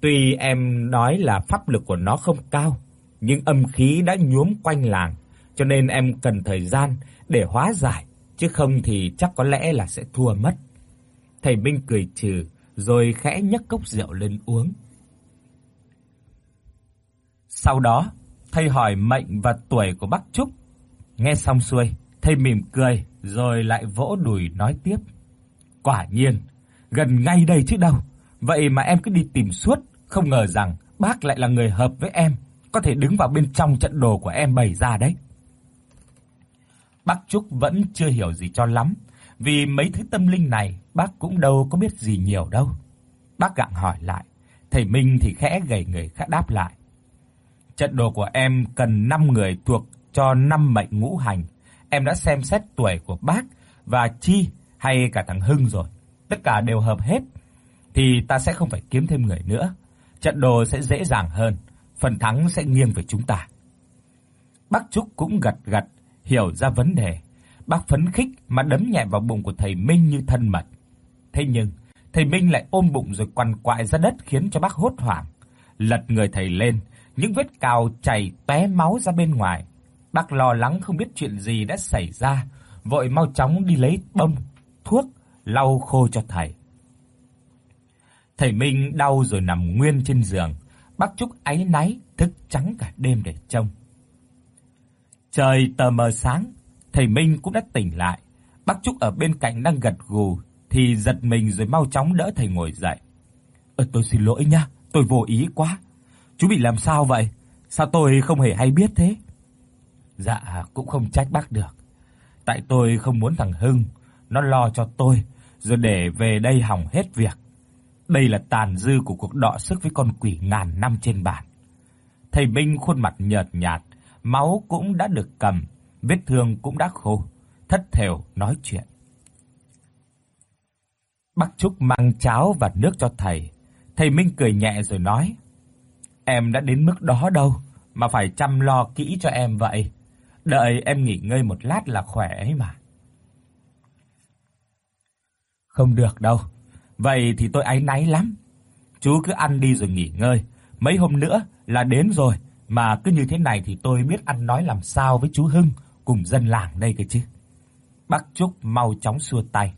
Tuy em nói là pháp lực của nó không cao, nhưng âm khí đã nhuốm quanh làng, cho nên em cần thời gian để hóa giải chứ không thì chắc có lẽ là sẽ thua mất. Thầy Minh cười trừ rồi khẽ nhấc cốc rượu lên uống. Sau đó, thầy hỏi mệnh và tuổi của bác Trúc. Nghe xong xuôi, thầy mỉm cười rồi lại vỗ đùi nói tiếp. Quả nhiên, gần ngay đây chứ đâu. Vậy mà em cứ đi tìm suốt, không ngờ rằng bác lại là người hợp với em, có thể đứng vào bên trong trận đồ của em bày ra đấy. Bác Trúc vẫn chưa hiểu gì cho lắm, vì mấy thứ tâm linh này bác cũng đâu có biết gì nhiều đâu. Bác gặng hỏi lại, thầy Minh thì khẽ gầy người khác đáp lại. Trận đồ của em cần 5 người thuộc cho 5 mệnh ngũ hành. Em đã xem xét tuổi của bác và Chi hay cả thằng Hưng rồi, tất cả đều hợp hết thì ta sẽ không phải kiếm thêm người nữa. Trận đồ sẽ dễ dàng hơn, phần thắng sẽ nghiêng về chúng ta. Bác Trúc cũng gật gật hiểu ra vấn đề. Bác phấn khích mà đấm nhẹ vào bụng của thầy Minh như thân mật. Thế nhưng, thầy Minh lại ôm bụng rồi quằn quại ra đất khiến cho bác hốt hoảng. Lật người thầy lên, những vết cào chảy tóe máu ra bên ngoài. Bác lo lắng không biết chuyện gì đã xảy ra, vội mau chóng đi lấy bông thuốc lau khô cho thầy. Thầy Minh đau rồi nằm nguyên trên giường, bác Trúc áy náy thức trắng cả đêm để trông. Trời tờ mờ sáng, thầy Minh cũng đã tỉnh lại. Bác Trúc ở bên cạnh đang gật gù thì giật mình rồi mau chóng đỡ thầy ngồi dậy. "Ờ tôi xin lỗi nha, tôi vô ý quá. Chú bị làm sao vậy? Sao tôi không hề hay biết thế?" "Dạ cũng không trách bác được. Tại tôi không muốn thằng Hưng nó lo cho tôi rồi để về đây hỏng hết việc. Đây là tàn dư của cuộc đọ sức với con quỷ ngàn năm trên bàn." Thầy Minh khuôn mặt nhợt nhạt, máu cũng đã được cầm, vết thương cũng đã khô, thất thểu nói chuyện. Bác Trúc mang cháo và nước cho thầy. Thầy Minh cười nhẹ rồi nói: "Em đã đến mức đó đâu mà phải chăm lo kỹ cho em vậy. Đợi em nghỉ ngơi một lát là khỏe ấy mà." Không được đâu. Vậy thì tôi áy náy lắm. Chú cứ ăn đi rồi nghỉ ngơi, mấy hôm nữa là đến rồi, mà cứ như thế này thì tôi biết ăn nói làm sao với chú Hưng cùng dân làng đây cơ chứ. Bác Trúc mau chóng xua tay.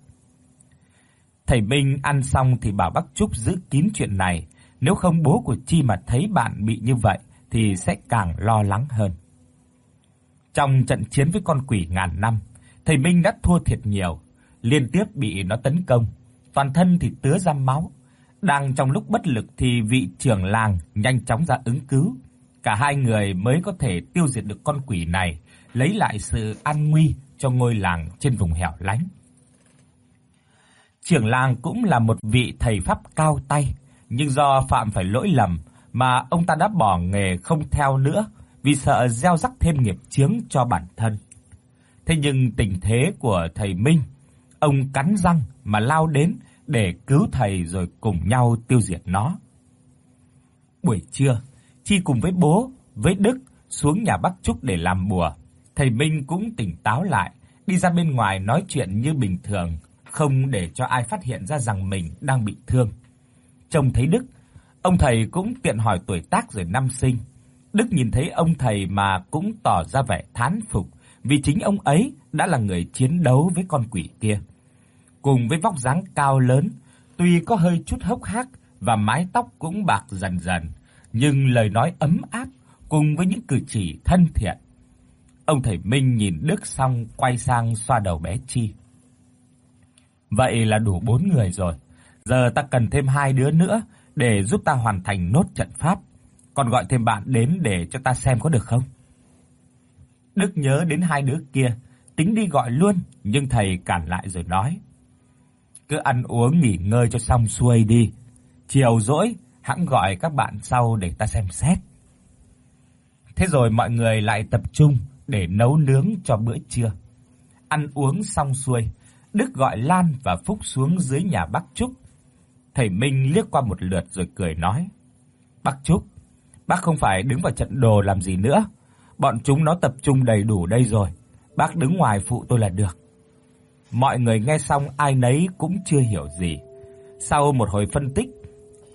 Thầy Minh ăn xong thì bảo bác Trúc giữ kín chuyện này, nếu không bố của Chi mà thấy bạn bị như vậy thì sẽ càng lo lắng hơn. Trong trận chiến với con quỷ ngàn năm, thầy Minh đã thua thiệt nhiều, liên tiếp bị nó tấn công, toàn thân thì tứa ra máu. Đang trong lúc bất lực thì vị trưởng làng nhanh chóng ra ứng cứu. Cả hai người mới có thể tiêu diệt được con quỷ này, lấy lại sự an nguy cho ngôi làng trên vùng hẻo lánh. Trưởng làng cũng là một vị thầy pháp cao tay, nhưng do phạm phải lỗi lầm mà ông ta đã bỏ nghề không theo nữa vì sợ gieo rắc thêm nghiệp chướng cho bản thân. Thế nhưng tình thế của thầy Minh, ông cắn răng mà lao đến để cứu thầy rồi cùng nhau tiêu diệt nó. Buổi trưa, Chi cùng với bố, với Đức xuống nhà bác Trúc để làm bùa. Thầy Minh cũng tỉnh táo lại, đi ra bên ngoài nói chuyện như bình thường, không để cho ai phát hiện ra rằng mình đang bị thương. Trông thấy Đức, ông thầy cũng tiện hỏi tuổi tác rồi năm sinh. Đức nhìn thấy ông thầy mà cũng tỏ ra vẻ thán phục, vì chính ông ấy đã là người chiến đấu với con quỷ kia. Cùng với vóc dáng cao lớn, tuy có hơi chút hốc hác và mái tóc cũng bạc dần dần, nhưng lời nói ấm áp cùng với những cử chỉ thân thiện. Ông thầy Minh nhìn Đức xong quay sang xoa đầu bé Chi. Vậy là đủ bốn người rồi. Giờ ta cần thêm hai đứa nữa để giúp ta hoàn thành nốt trận pháp. Còn gọi thêm bạn đến để cho ta xem có được không? Đức nhớ đến hai đứa kia, tính đi gọi luôn, nhưng thầy cản lại rồi nói: "Cứ ăn uống nghỉ ngơi cho xong xuôi đi, chiều rỗi hãng gọi các bạn sau để ta xem xét." Thế rồi mọi người lại tập trung để nấu nướng cho bữa trưa. Ăn uống xong xuôi, Đức gọi Lan và Phúc xuống dưới nhà bác Trúc. Thầy Minh liếc qua một lượt rồi cười nói: "Bác Trúc, bác không phải đứng vào trận đồ làm gì nữa, bọn chúng nó tập trung đầy đủ đây rồi, bác đứng ngoài phụ tôi là được." Mọi người nghe xong ai nấy cũng chưa hiểu gì. Sau một hồi phân tích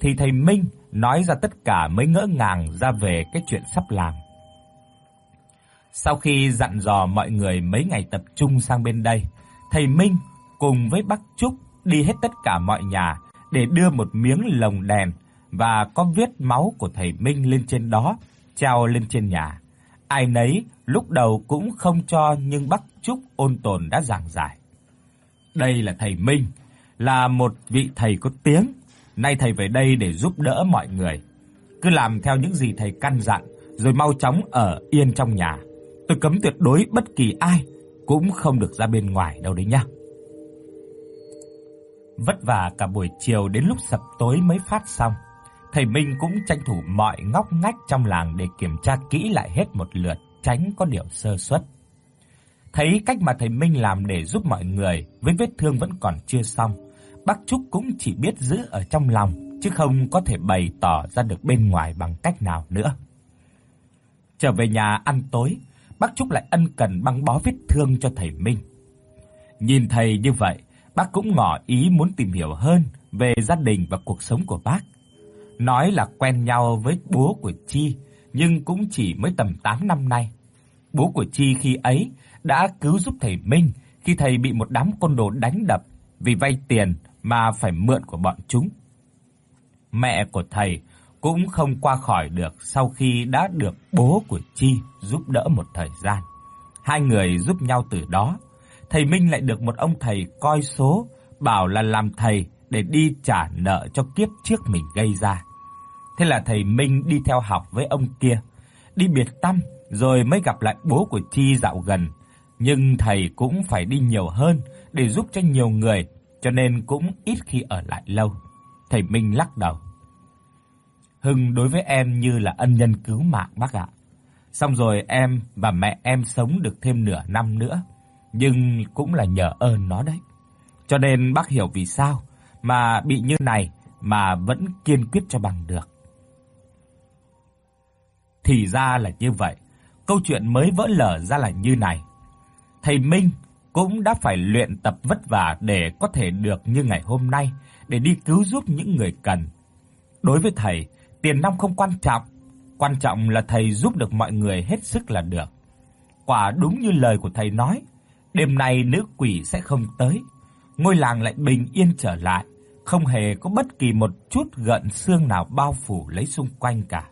thì thầy Minh nói ra tất cả mới ngỡ ngàng ra về cái chuyện sắp làm. Sau khi dặn dò mọi người mấy ngày tập trung sang bên đây, thầy Minh cùng với bác Trúc đi hết tất cả mọi nhà để đưa một miếng lồng đèn và có viết máu của thầy Minh lên trên đó, treo lên trên nhà. Ai nấy lúc đầu cũng không cho nhưng bác Trúc ôn tồn đã giảng giải. Đây là thầy Minh, là một vị thầy có tiếng, nay thầy về đây để giúp đỡ mọi người. Cứ làm theo những gì thầy căn dặn rồi mau chóng ở yên trong nhà. Tôi cấm tuyệt đối bất kỳ ai cũng không được ra bên ngoài đâu đấy nhá. Vất vả cả buổi chiều đến lúc sập tối mới phát xong. Thầy Minh cũng tranh thủ mọi ngóc ngách trong làng để kiểm tra kỹ lại hết một lượt, tránh có điều sơ suất. Thấy cách mà thầy Minh làm để giúp mọi người với vết thương vẫn còn chưa xong, bác Trúc cũng chỉ biết giữ ở trong lòng chứ không có thể bày tỏ ra được bên ngoài bằng cách nào nữa. Trở về nhà ăn tối, bác Trúc lại ân cần băng bó vết thương cho thầy Minh. Nhìn thầy như vậy, bác cũng ngỏ ý muốn tìm hiểu hơn về gia đình và cuộc sống của bác. Nói là quen nhau với bố của Chi, nhưng cũng chỉ mới tầm 8 năm nay. Bố của Chi khi ấy đã cứu giúp thầy Minh khi thầy bị một đám côn đồ đánh đập vì vay tiền mà phải mượn của bọn chúng. Mẹ của thầy cũng không qua khỏi được sau khi đã được bố của Chi giúp đỡ một thời gian. Hai người giúp nhau từ đó. Thầy Minh lại được một ông thầy coi số bảo là làm thầy để đi trả nợ cho kiếp trước mình gây ra. Thế là thầy Minh đi theo học với ông kia, đi biệt tâm rồi mới gặp lại bố của Chi dạo gần, nhưng thầy cũng phải đi nhiều hơn để giúp cho nhiều người, cho nên cũng ít khi ở lại lâu. Thầy Minh lắc đầu. Hưng đối với em như là ân nhân cứu mạng bác ạ. Xong rồi em và mẹ em sống được thêm nửa năm nữa, nhưng cũng là nhờ ơn nó đấy. Cho nên bác hiểu vì sao mà bị như này mà vẫn kiên quyết cho bằng được. Thì ra là như vậy, câu chuyện mới vỡ lở ra là như này. Thầy Minh cũng đã phải luyện tập vất vả để có thể được như ngày hôm nay để đi cứu giúp những người cần. Đối với thầy, tiền nong không quan trọng, quan trọng là thầy giúp được mọi người hết sức là được. Quả đúng như lời của thầy nói, đêm nay nữ quỷ sẽ không tới, ngôi làng lại bình yên trở lại, không hề có bất kỳ một chút gợn xương nào bao phủ lấy xung quanh cả.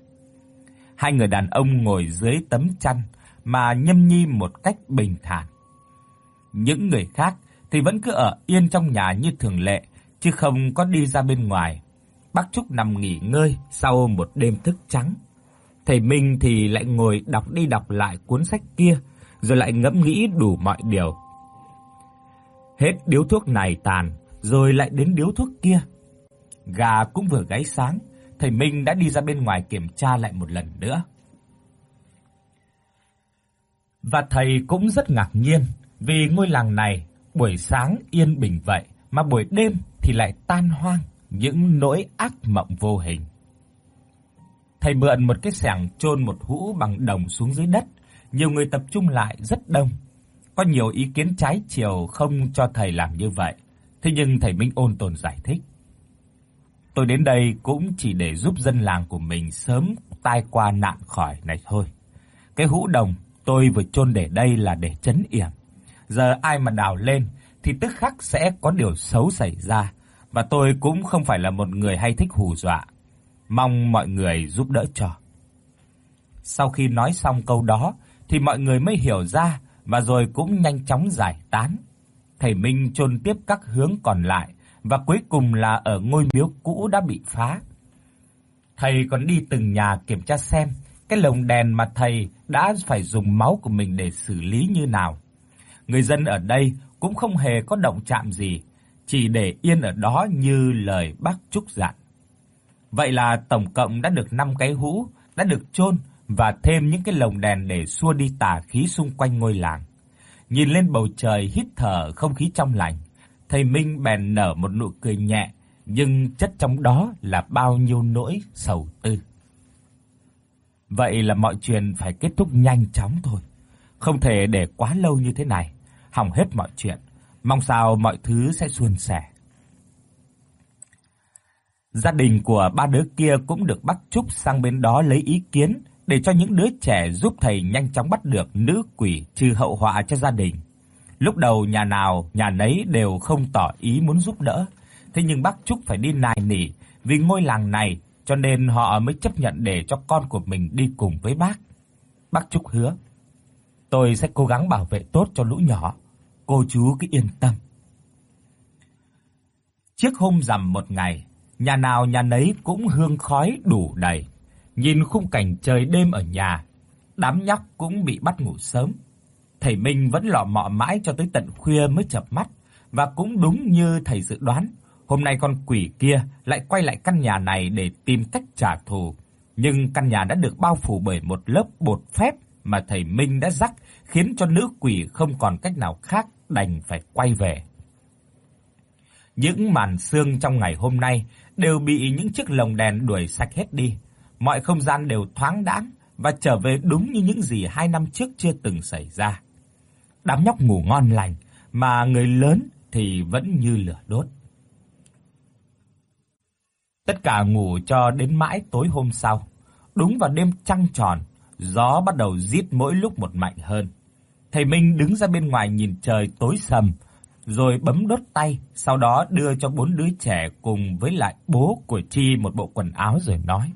Hai người đàn ông ngồi dưới tấm chăn mà nhâm nhi một cách bình thản. Những người khác thì vẫn cứ ở yên trong nhà như thường lệ, chứ không có đi ra bên ngoài. Bác Trúc nằm nghỉ ngơi sau một đêm thức trắng. Thầy Minh thì lại ngồi đọc đi đọc lại cuốn sách kia, rồi lại ngẫm nghĩ đủ mọi điều. Hết điếu thuốc này tàn, rồi lại đến điếu thuốc kia. Gà cũng vừa gáy sáng, thầy Minh đã đi ra bên ngoài kiểm tra lại một lần nữa. Và thầy cũng rất ngạc nhiên vì ngôi làng này buổi sáng yên bình vậy mà buổi đêm thì lại tan hoang những nỗi ác mộng vô hình. Thầy mượn một cái xẻng chôn một hũ bằng đồng xuống dưới đất, nhiều người tập trung lại rất đông. Có nhiều ý kiến trái chiều không cho thầy làm như vậy. Thế nhưng thầy Minh ôn tồn giải thích. Tôi đến đây cũng chỉ để giúp dân làng của mình sớm tai qua nạn khỏi này thôi. Cái hũ đồng tôi vừa chôn để đây là để trấn yểm. Giờ ai mà đào lên thì tức khắc sẽ có điều xấu xảy ra, và tôi cũng không phải là một người hay thích hù dọa. Mong mọi người giúp đỡ cho. Sau khi nói xong câu đó thì mọi người mới hiểu ra và rồi cũng nhanh chóng giải tán. Thầy Minh chôn tiếp các hướng còn lại và cuối cùng là ở ngôi miếu cũ đã bị phá. Thầy còn đi từng nhà kiểm tra xem cái lồng đèn mà thầy đã phải dùng máu của mình để xử lý như nào. Người dân ở đây cũng không hề có động chạm gì, chỉ để yên ở đó như lời bác Trúc dặn. Vậy là tổng cộng đã được 5 cái hũ đã được chôn và thêm những cái lồng đèn để xua đi tà khí xung quanh ngôi làng. Nhìn lên bầu trời hít thở không khí trong lành, thầy Minh bèn nở một nụ cười nhẹ, nhưng chất trong đó là bao nhiêu nỗi sầu tư. Vậy là mọi chuyện phải kết thúc nhanh chóng thôi, không thể để quá lâu như thế này, hỏng hết mọi chuyện, mong sao mọi thứ sẽ suôn sẻ. Gia đình của ba đứa kia cũng được bắt Trúc sang bên đó lấy ý kiến để cho những đứa trẻ giúp thầy nhanh chóng bắt được nữ quỷ trừ hậu họa cho gia đình. Lúc đầu nhà nào nhà nấy đều không tỏ ý muốn giúp đỡ, thế nhưng bác Trúc phải đi nài nỉ vì ngôi làng này cho nên họ mới chấp nhận để cho con của mình đi cùng với bác. Bác Trúc hứa, tôi sẽ cố gắng bảo vệ tốt cho lũ nhỏ, cô chú cứ yên tâm. chiếc hôm rằm một ngày, nhà nào nhà nấy cũng hương khói đủ đầy. Nhìn khung cảnh trời đêm ở nhà, đám nhóc cũng bị bắt ngủ sớm. Thầy Minh vẫn lọ mọ mãi cho tới tận khuya mới chợp mắt, và cũng đúng như thầy dự đoán, hôm nay con quỷ kia lại quay lại căn nhà này để tìm cách trả thù. Nhưng căn nhà đã được bao phủ bởi một lớp bột phép mà thầy Minh đã rắc, khiến cho nữ quỷ không còn cách nào khác đành phải quay về. Những màn sương trong ngày hôm nay đều bị những chiếc lồng đèn đuổi sạch hết đi. Mọi không gian đều thoáng đãng và trở về đúng như những gì hai năm trước chưa từng xảy ra. Đám nhóc ngủ ngon lành, mà người lớn thì vẫn như lửa đốt. Tất cả ngủ cho đến mãi tối hôm sau. Đúng vào đêm trăng tròn, gió bắt đầu rít mỗi lúc một mạnh hơn. Thầy Minh đứng ra bên ngoài nhìn trời tối sầm, rồi bấm đốt tay, sau đó đưa cho bốn đứa trẻ cùng với lại bố của Chi một bộ quần áo rồi nói: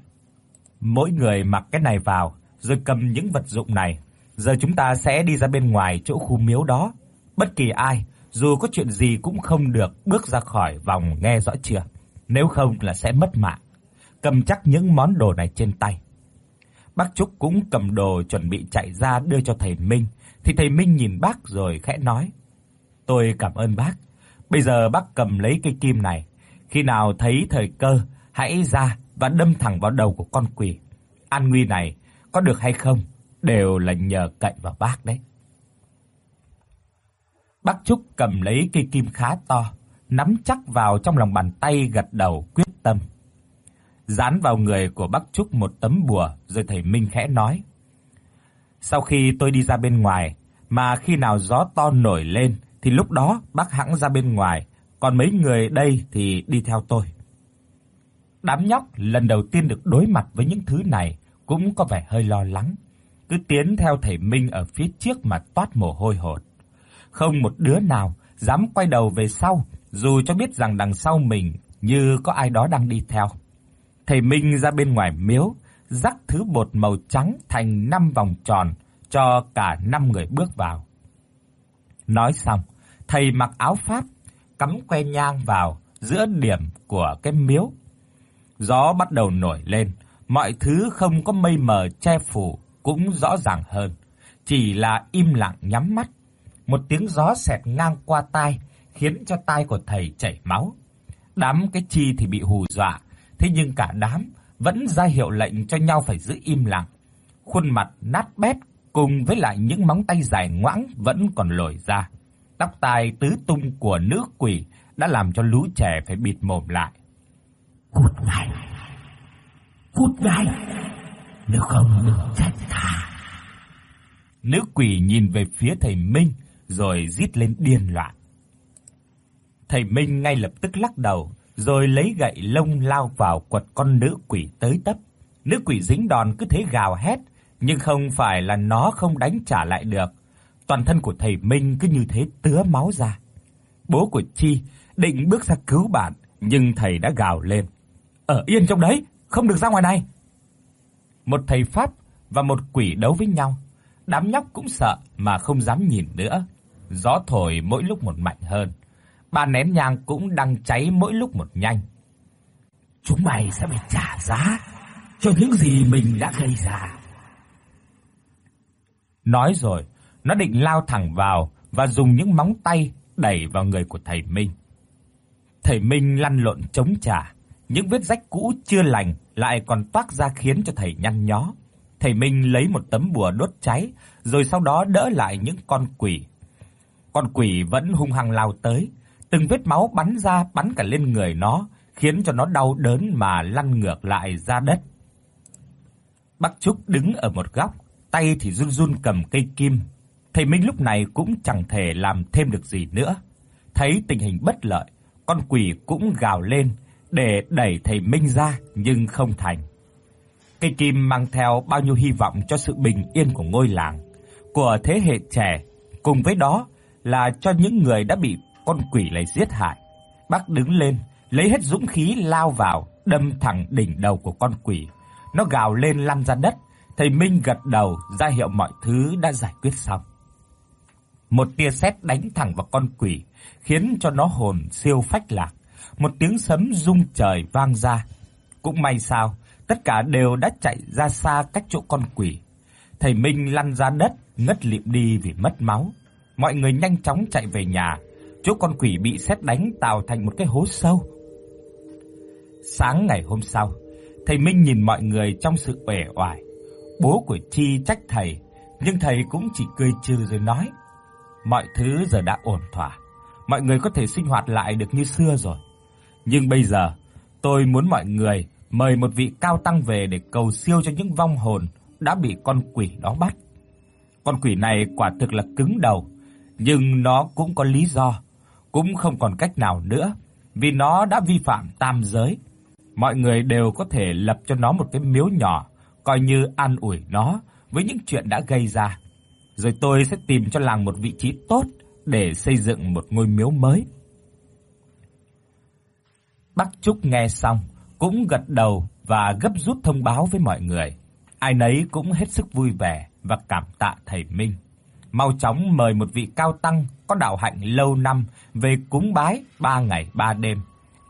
"Mỗi người mặc cái này vào, rồi cầm những vật dụng này, giờ chúng ta sẽ đi ra bên ngoài chỗ khu miếu đó, bất kỳ ai dù có chuyện gì cũng không được bước ra khỏi vòng nghe rõ chưa? Nếu không là sẽ mất mạng. Cầm chắc những món đồ này trên tay." Bác Trúc cũng cầm đồ chuẩn bị chạy ra đưa cho thầy Minh, thì thầy Minh nhìn bác rồi khẽ nói: "Tôi cảm ơn bác. Bây giờ bác cầm lấy cây kim này, khi nào thấy thời cơ, hãy ra và đâm thẳng vào đầu của con quỷ. An nguy này có được hay không đều là nhờ cậy vào bác đấy." Bác Trúc cầm lấy cây kim khá to, nắm chắc vào trong lòng bàn tay gật đầu quyết tâm dán vào người của Bác Trúc một tấm bùa, rồi thầy Minh khẽ nói: "Sau khi tôi đi ra bên ngoài, mà khi nào gió to nổi lên thì lúc đó bác hãng ra bên ngoài, còn mấy người đây thì đi theo tôi." Đám nhóc lần đầu tiên được đối mặt với những thứ này cũng có vẻ hơi lo lắng, cứ tiến theo thầy Minh ở phía trước mà toát mồ hôi hột. Không một đứa nào dám quay đầu về sau, dù cho biết rằng đằng sau mình như có ai đó đang đi theo. Thầy Minh ra bên ngoài miếu, rắc thứ bột màu trắng thành năm vòng tròn cho cả 5 người bước vào. Nói xong, thầy mặc áo pháp, cắm que nhang vào giữa điểm của cái miếu. Gió bắt đầu nổi lên, mọi thứ không có mây mờ che phủ cũng rõ ràng hơn, chỉ là im lặng nhắm mắt. Một tiếng gió xẹt ngang qua tai, khiến cho tai của thầy chảy máu. Đám cái chi thì bị hù dọa, thế nhưng cả đám vẫn ra hiệu lệnh cho nhau phải giữ im lặng. Khuôn mặt nát bét cùng với lại những móng tay dài ngoãng vẫn còn lồi ra. Tóc tai tứ tung của nữ quỷ đã làm cho lũ trẻ phải bịt mồm lại. Cút ngay. Cút ngay. Nếu không đừng trách ta. Nữ quỷ nhìn về phía thầy Minh rồi rít lên điên loạn. Thầy Minh ngay lập tức lắc đầu, rồi lấy gậy lông lao vào quật con nữ quỷ tới tấp. Nữ quỷ dính đòn cứ thế gào hét, nhưng không phải là nó không đánh trả lại được. Toàn thân của thầy Minh cứ như thế tứa máu ra. Bố của Chi định bước ra cứu bạn, nhưng thầy đã gào lên: "Ở yên trong đấy, không được ra ngoài này." Một thầy pháp và một quỷ đấu với nhau, đám nhóc cũng sợ mà không dám nhìn nữa. Gió thổi mỗi lúc một mạnh hơn ba nén nhang cũng đang cháy mỗi lúc một nhanh. Chúng mày sẽ phải trả giá cho những gì mình đã gây ra. Nói rồi, nó định lao thẳng vào và dùng những móng tay đẩy vào người của thầy Minh. Thầy Minh lăn lộn chống trả, những vết rách cũ chưa lành lại còn toát ra khiến cho thầy nhăn nhó. Thầy Minh lấy một tấm bùa đốt cháy, rồi sau đó đỡ lại những con quỷ. Con quỷ vẫn hung hăng lao tới, từng vết máu bắn ra bắn cả lên người nó, khiến cho nó đau đớn mà lăn ngược lại ra đất. Bác Trúc đứng ở một góc, tay thì run run cầm cây kim. Thầy Minh lúc này cũng chẳng thể làm thêm được gì nữa. Thấy tình hình bất lợi, con quỷ cũng gào lên để đẩy thầy Minh ra nhưng không thành. Cây kim mang theo bao nhiêu hy vọng cho sự bình yên của ngôi làng, của thế hệ trẻ, cùng với đó là cho những người đã bị con quỷ này giết hại. Bác đứng lên, lấy hết dũng khí lao vào, đâm thẳng đỉnh đầu của con quỷ. Nó gào lên lăn ra đất, thầy Minh gật đầu ra hiệu mọi thứ đã giải quyết xong. Một tia sét đánh thẳng vào con quỷ, khiến cho nó hồn siêu phách lạc. Một tiếng sấm rung trời vang ra. Cũng may sao, tất cả đều đã chạy ra xa cách chỗ con quỷ. Thầy Minh lăn ra đất, ngất lịm đi vì mất máu. Mọi người nhanh chóng chạy về nhà, chỗ con quỷ bị sét đánh tạo thành một cái hố sâu. Sáng ngày hôm sau, thầy Minh nhìn mọi người trong sự uể oải. Bố của Chi trách thầy, nhưng thầy cũng chỉ cười trừ rồi nói: "Mọi thứ giờ đã ổn thỏa, mọi người có thể sinh hoạt lại được như xưa rồi. Nhưng bây giờ, tôi muốn mọi người mời một vị cao tăng về để cầu siêu cho những vong hồn đã bị con quỷ đó bắt. Con quỷ này quả thực là cứng đầu, nhưng nó cũng có lý do cũng không còn cách nào nữa, vì nó đã vi phạm tam giới. Mọi người đều có thể lập cho nó một cái miếu nhỏ, coi như an ủi nó với những chuyện đã gây ra. Rồi tôi sẽ tìm cho làng một vị trí tốt để xây dựng một ngôi miếu mới. Bác Trúc nghe xong cũng gật đầu và gấp rút thông báo với mọi người. Ai nấy cũng hết sức vui vẻ và cảm tạ thầy Minh. Mau chóng mời một vị cao tăng có đạo hạnh lâu năm về cúng bái 3 ngày 3 đêm.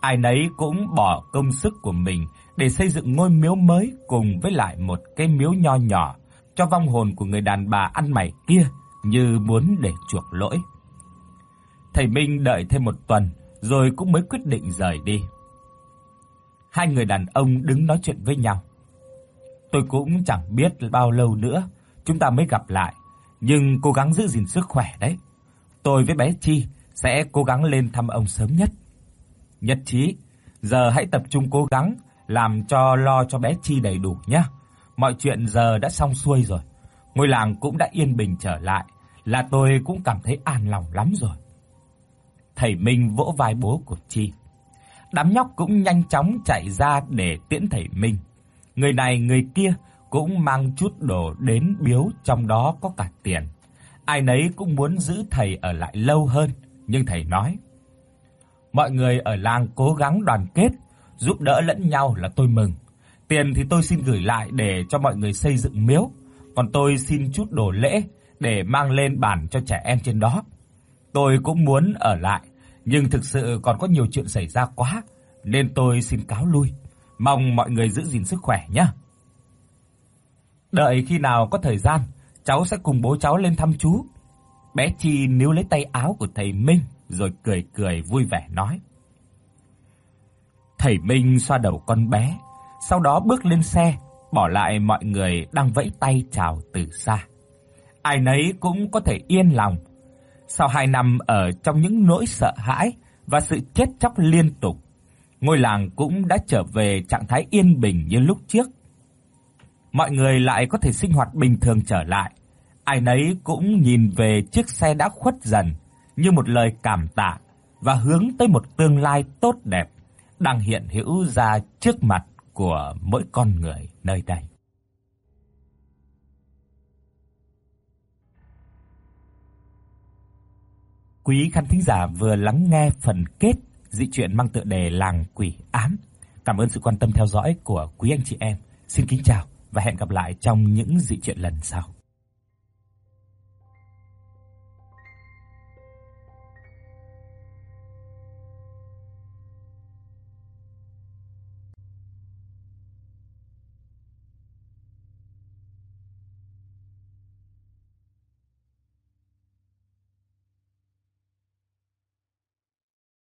Ai nấy cũng bỏ công sức của mình để xây dựng ngôi miếu mới cùng với lại một cái miếu nho nhỏ cho vong hồn của người đàn bà ăn mày kia như muốn để chuộc lỗi. Thầy Minh đợi thêm một tuần rồi cũng mới quyết định rời đi. Hai người đàn ông đứng nói chuyện với nhau. Tôi cũng chẳng biết bao lâu nữa chúng ta mới gặp lại, nhưng cố gắng giữ gìn sức khỏe đấy. Tôi với bé Chi sẽ cố gắng lên thăm ông sớm nhất. Nhất trí, giờ hãy tập trung cố gắng làm cho lo cho bé Chi đầy đủ nhé. Mọi chuyện giờ đã xong xuôi rồi. Ngôi làng cũng đã yên bình trở lại, là tôi cũng cảm thấy an lòng lắm rồi. Thầy Minh vỗ vai bố của Chi. Đám nhóc cũng nhanh chóng chạy ra để tiễn thầy Minh. Người này người kia cũng mang chút đồ đến biếu, trong đó có cả tiền. Ai nấy cũng muốn giữ thầy ở lại lâu hơn, nhưng thầy nói: "Mọi người ở làng cố gắng đoàn kết, giúp đỡ lẫn nhau là tôi mừng. Tiền thì tôi xin gửi lại để cho mọi người xây dựng miếu, còn tôi xin chút đồ lễ để mang lên bàn cho trẻ em trên đó. Tôi cũng muốn ở lại, nhưng thực sự còn có nhiều chuyện xảy ra quá, nên tôi xin cáo lui. Mong mọi người giữ gìn sức khỏe nhé." Đợi khi nào có thời gian, cháu sẽ cùng bố cháu lên thăm chú. Bé Chi níu lấy tay áo của thầy Minh rồi cười cười vui vẻ nói. Thầy Minh xoa đầu con bé, sau đó bước lên xe, bỏ lại mọi người đang vẫy tay chào từ xa. Ai nấy cũng có thể yên lòng. Sau 2 năm ở trong những nỗi sợ hãi và sự chết chóc liên tục, ngôi làng cũng đã trở về trạng thái yên bình như lúc trước mọi người lại có thể sinh hoạt bình thường trở lại. Ai nấy cũng nhìn về chiếc xe đã khuất dần như một lời cảm tạ và hướng tới một tương lai tốt đẹp đang hiện hữu ra trước mặt của mỗi con người nơi đây. Quý khán thính giả vừa lắng nghe phần kết dị truyện mang tựa đề Làng Quỷ Ám. Cảm ơn sự quan tâm theo dõi của quý anh chị em. Xin kính chào và hẹn gặp lại trong những dị truyện lần sau.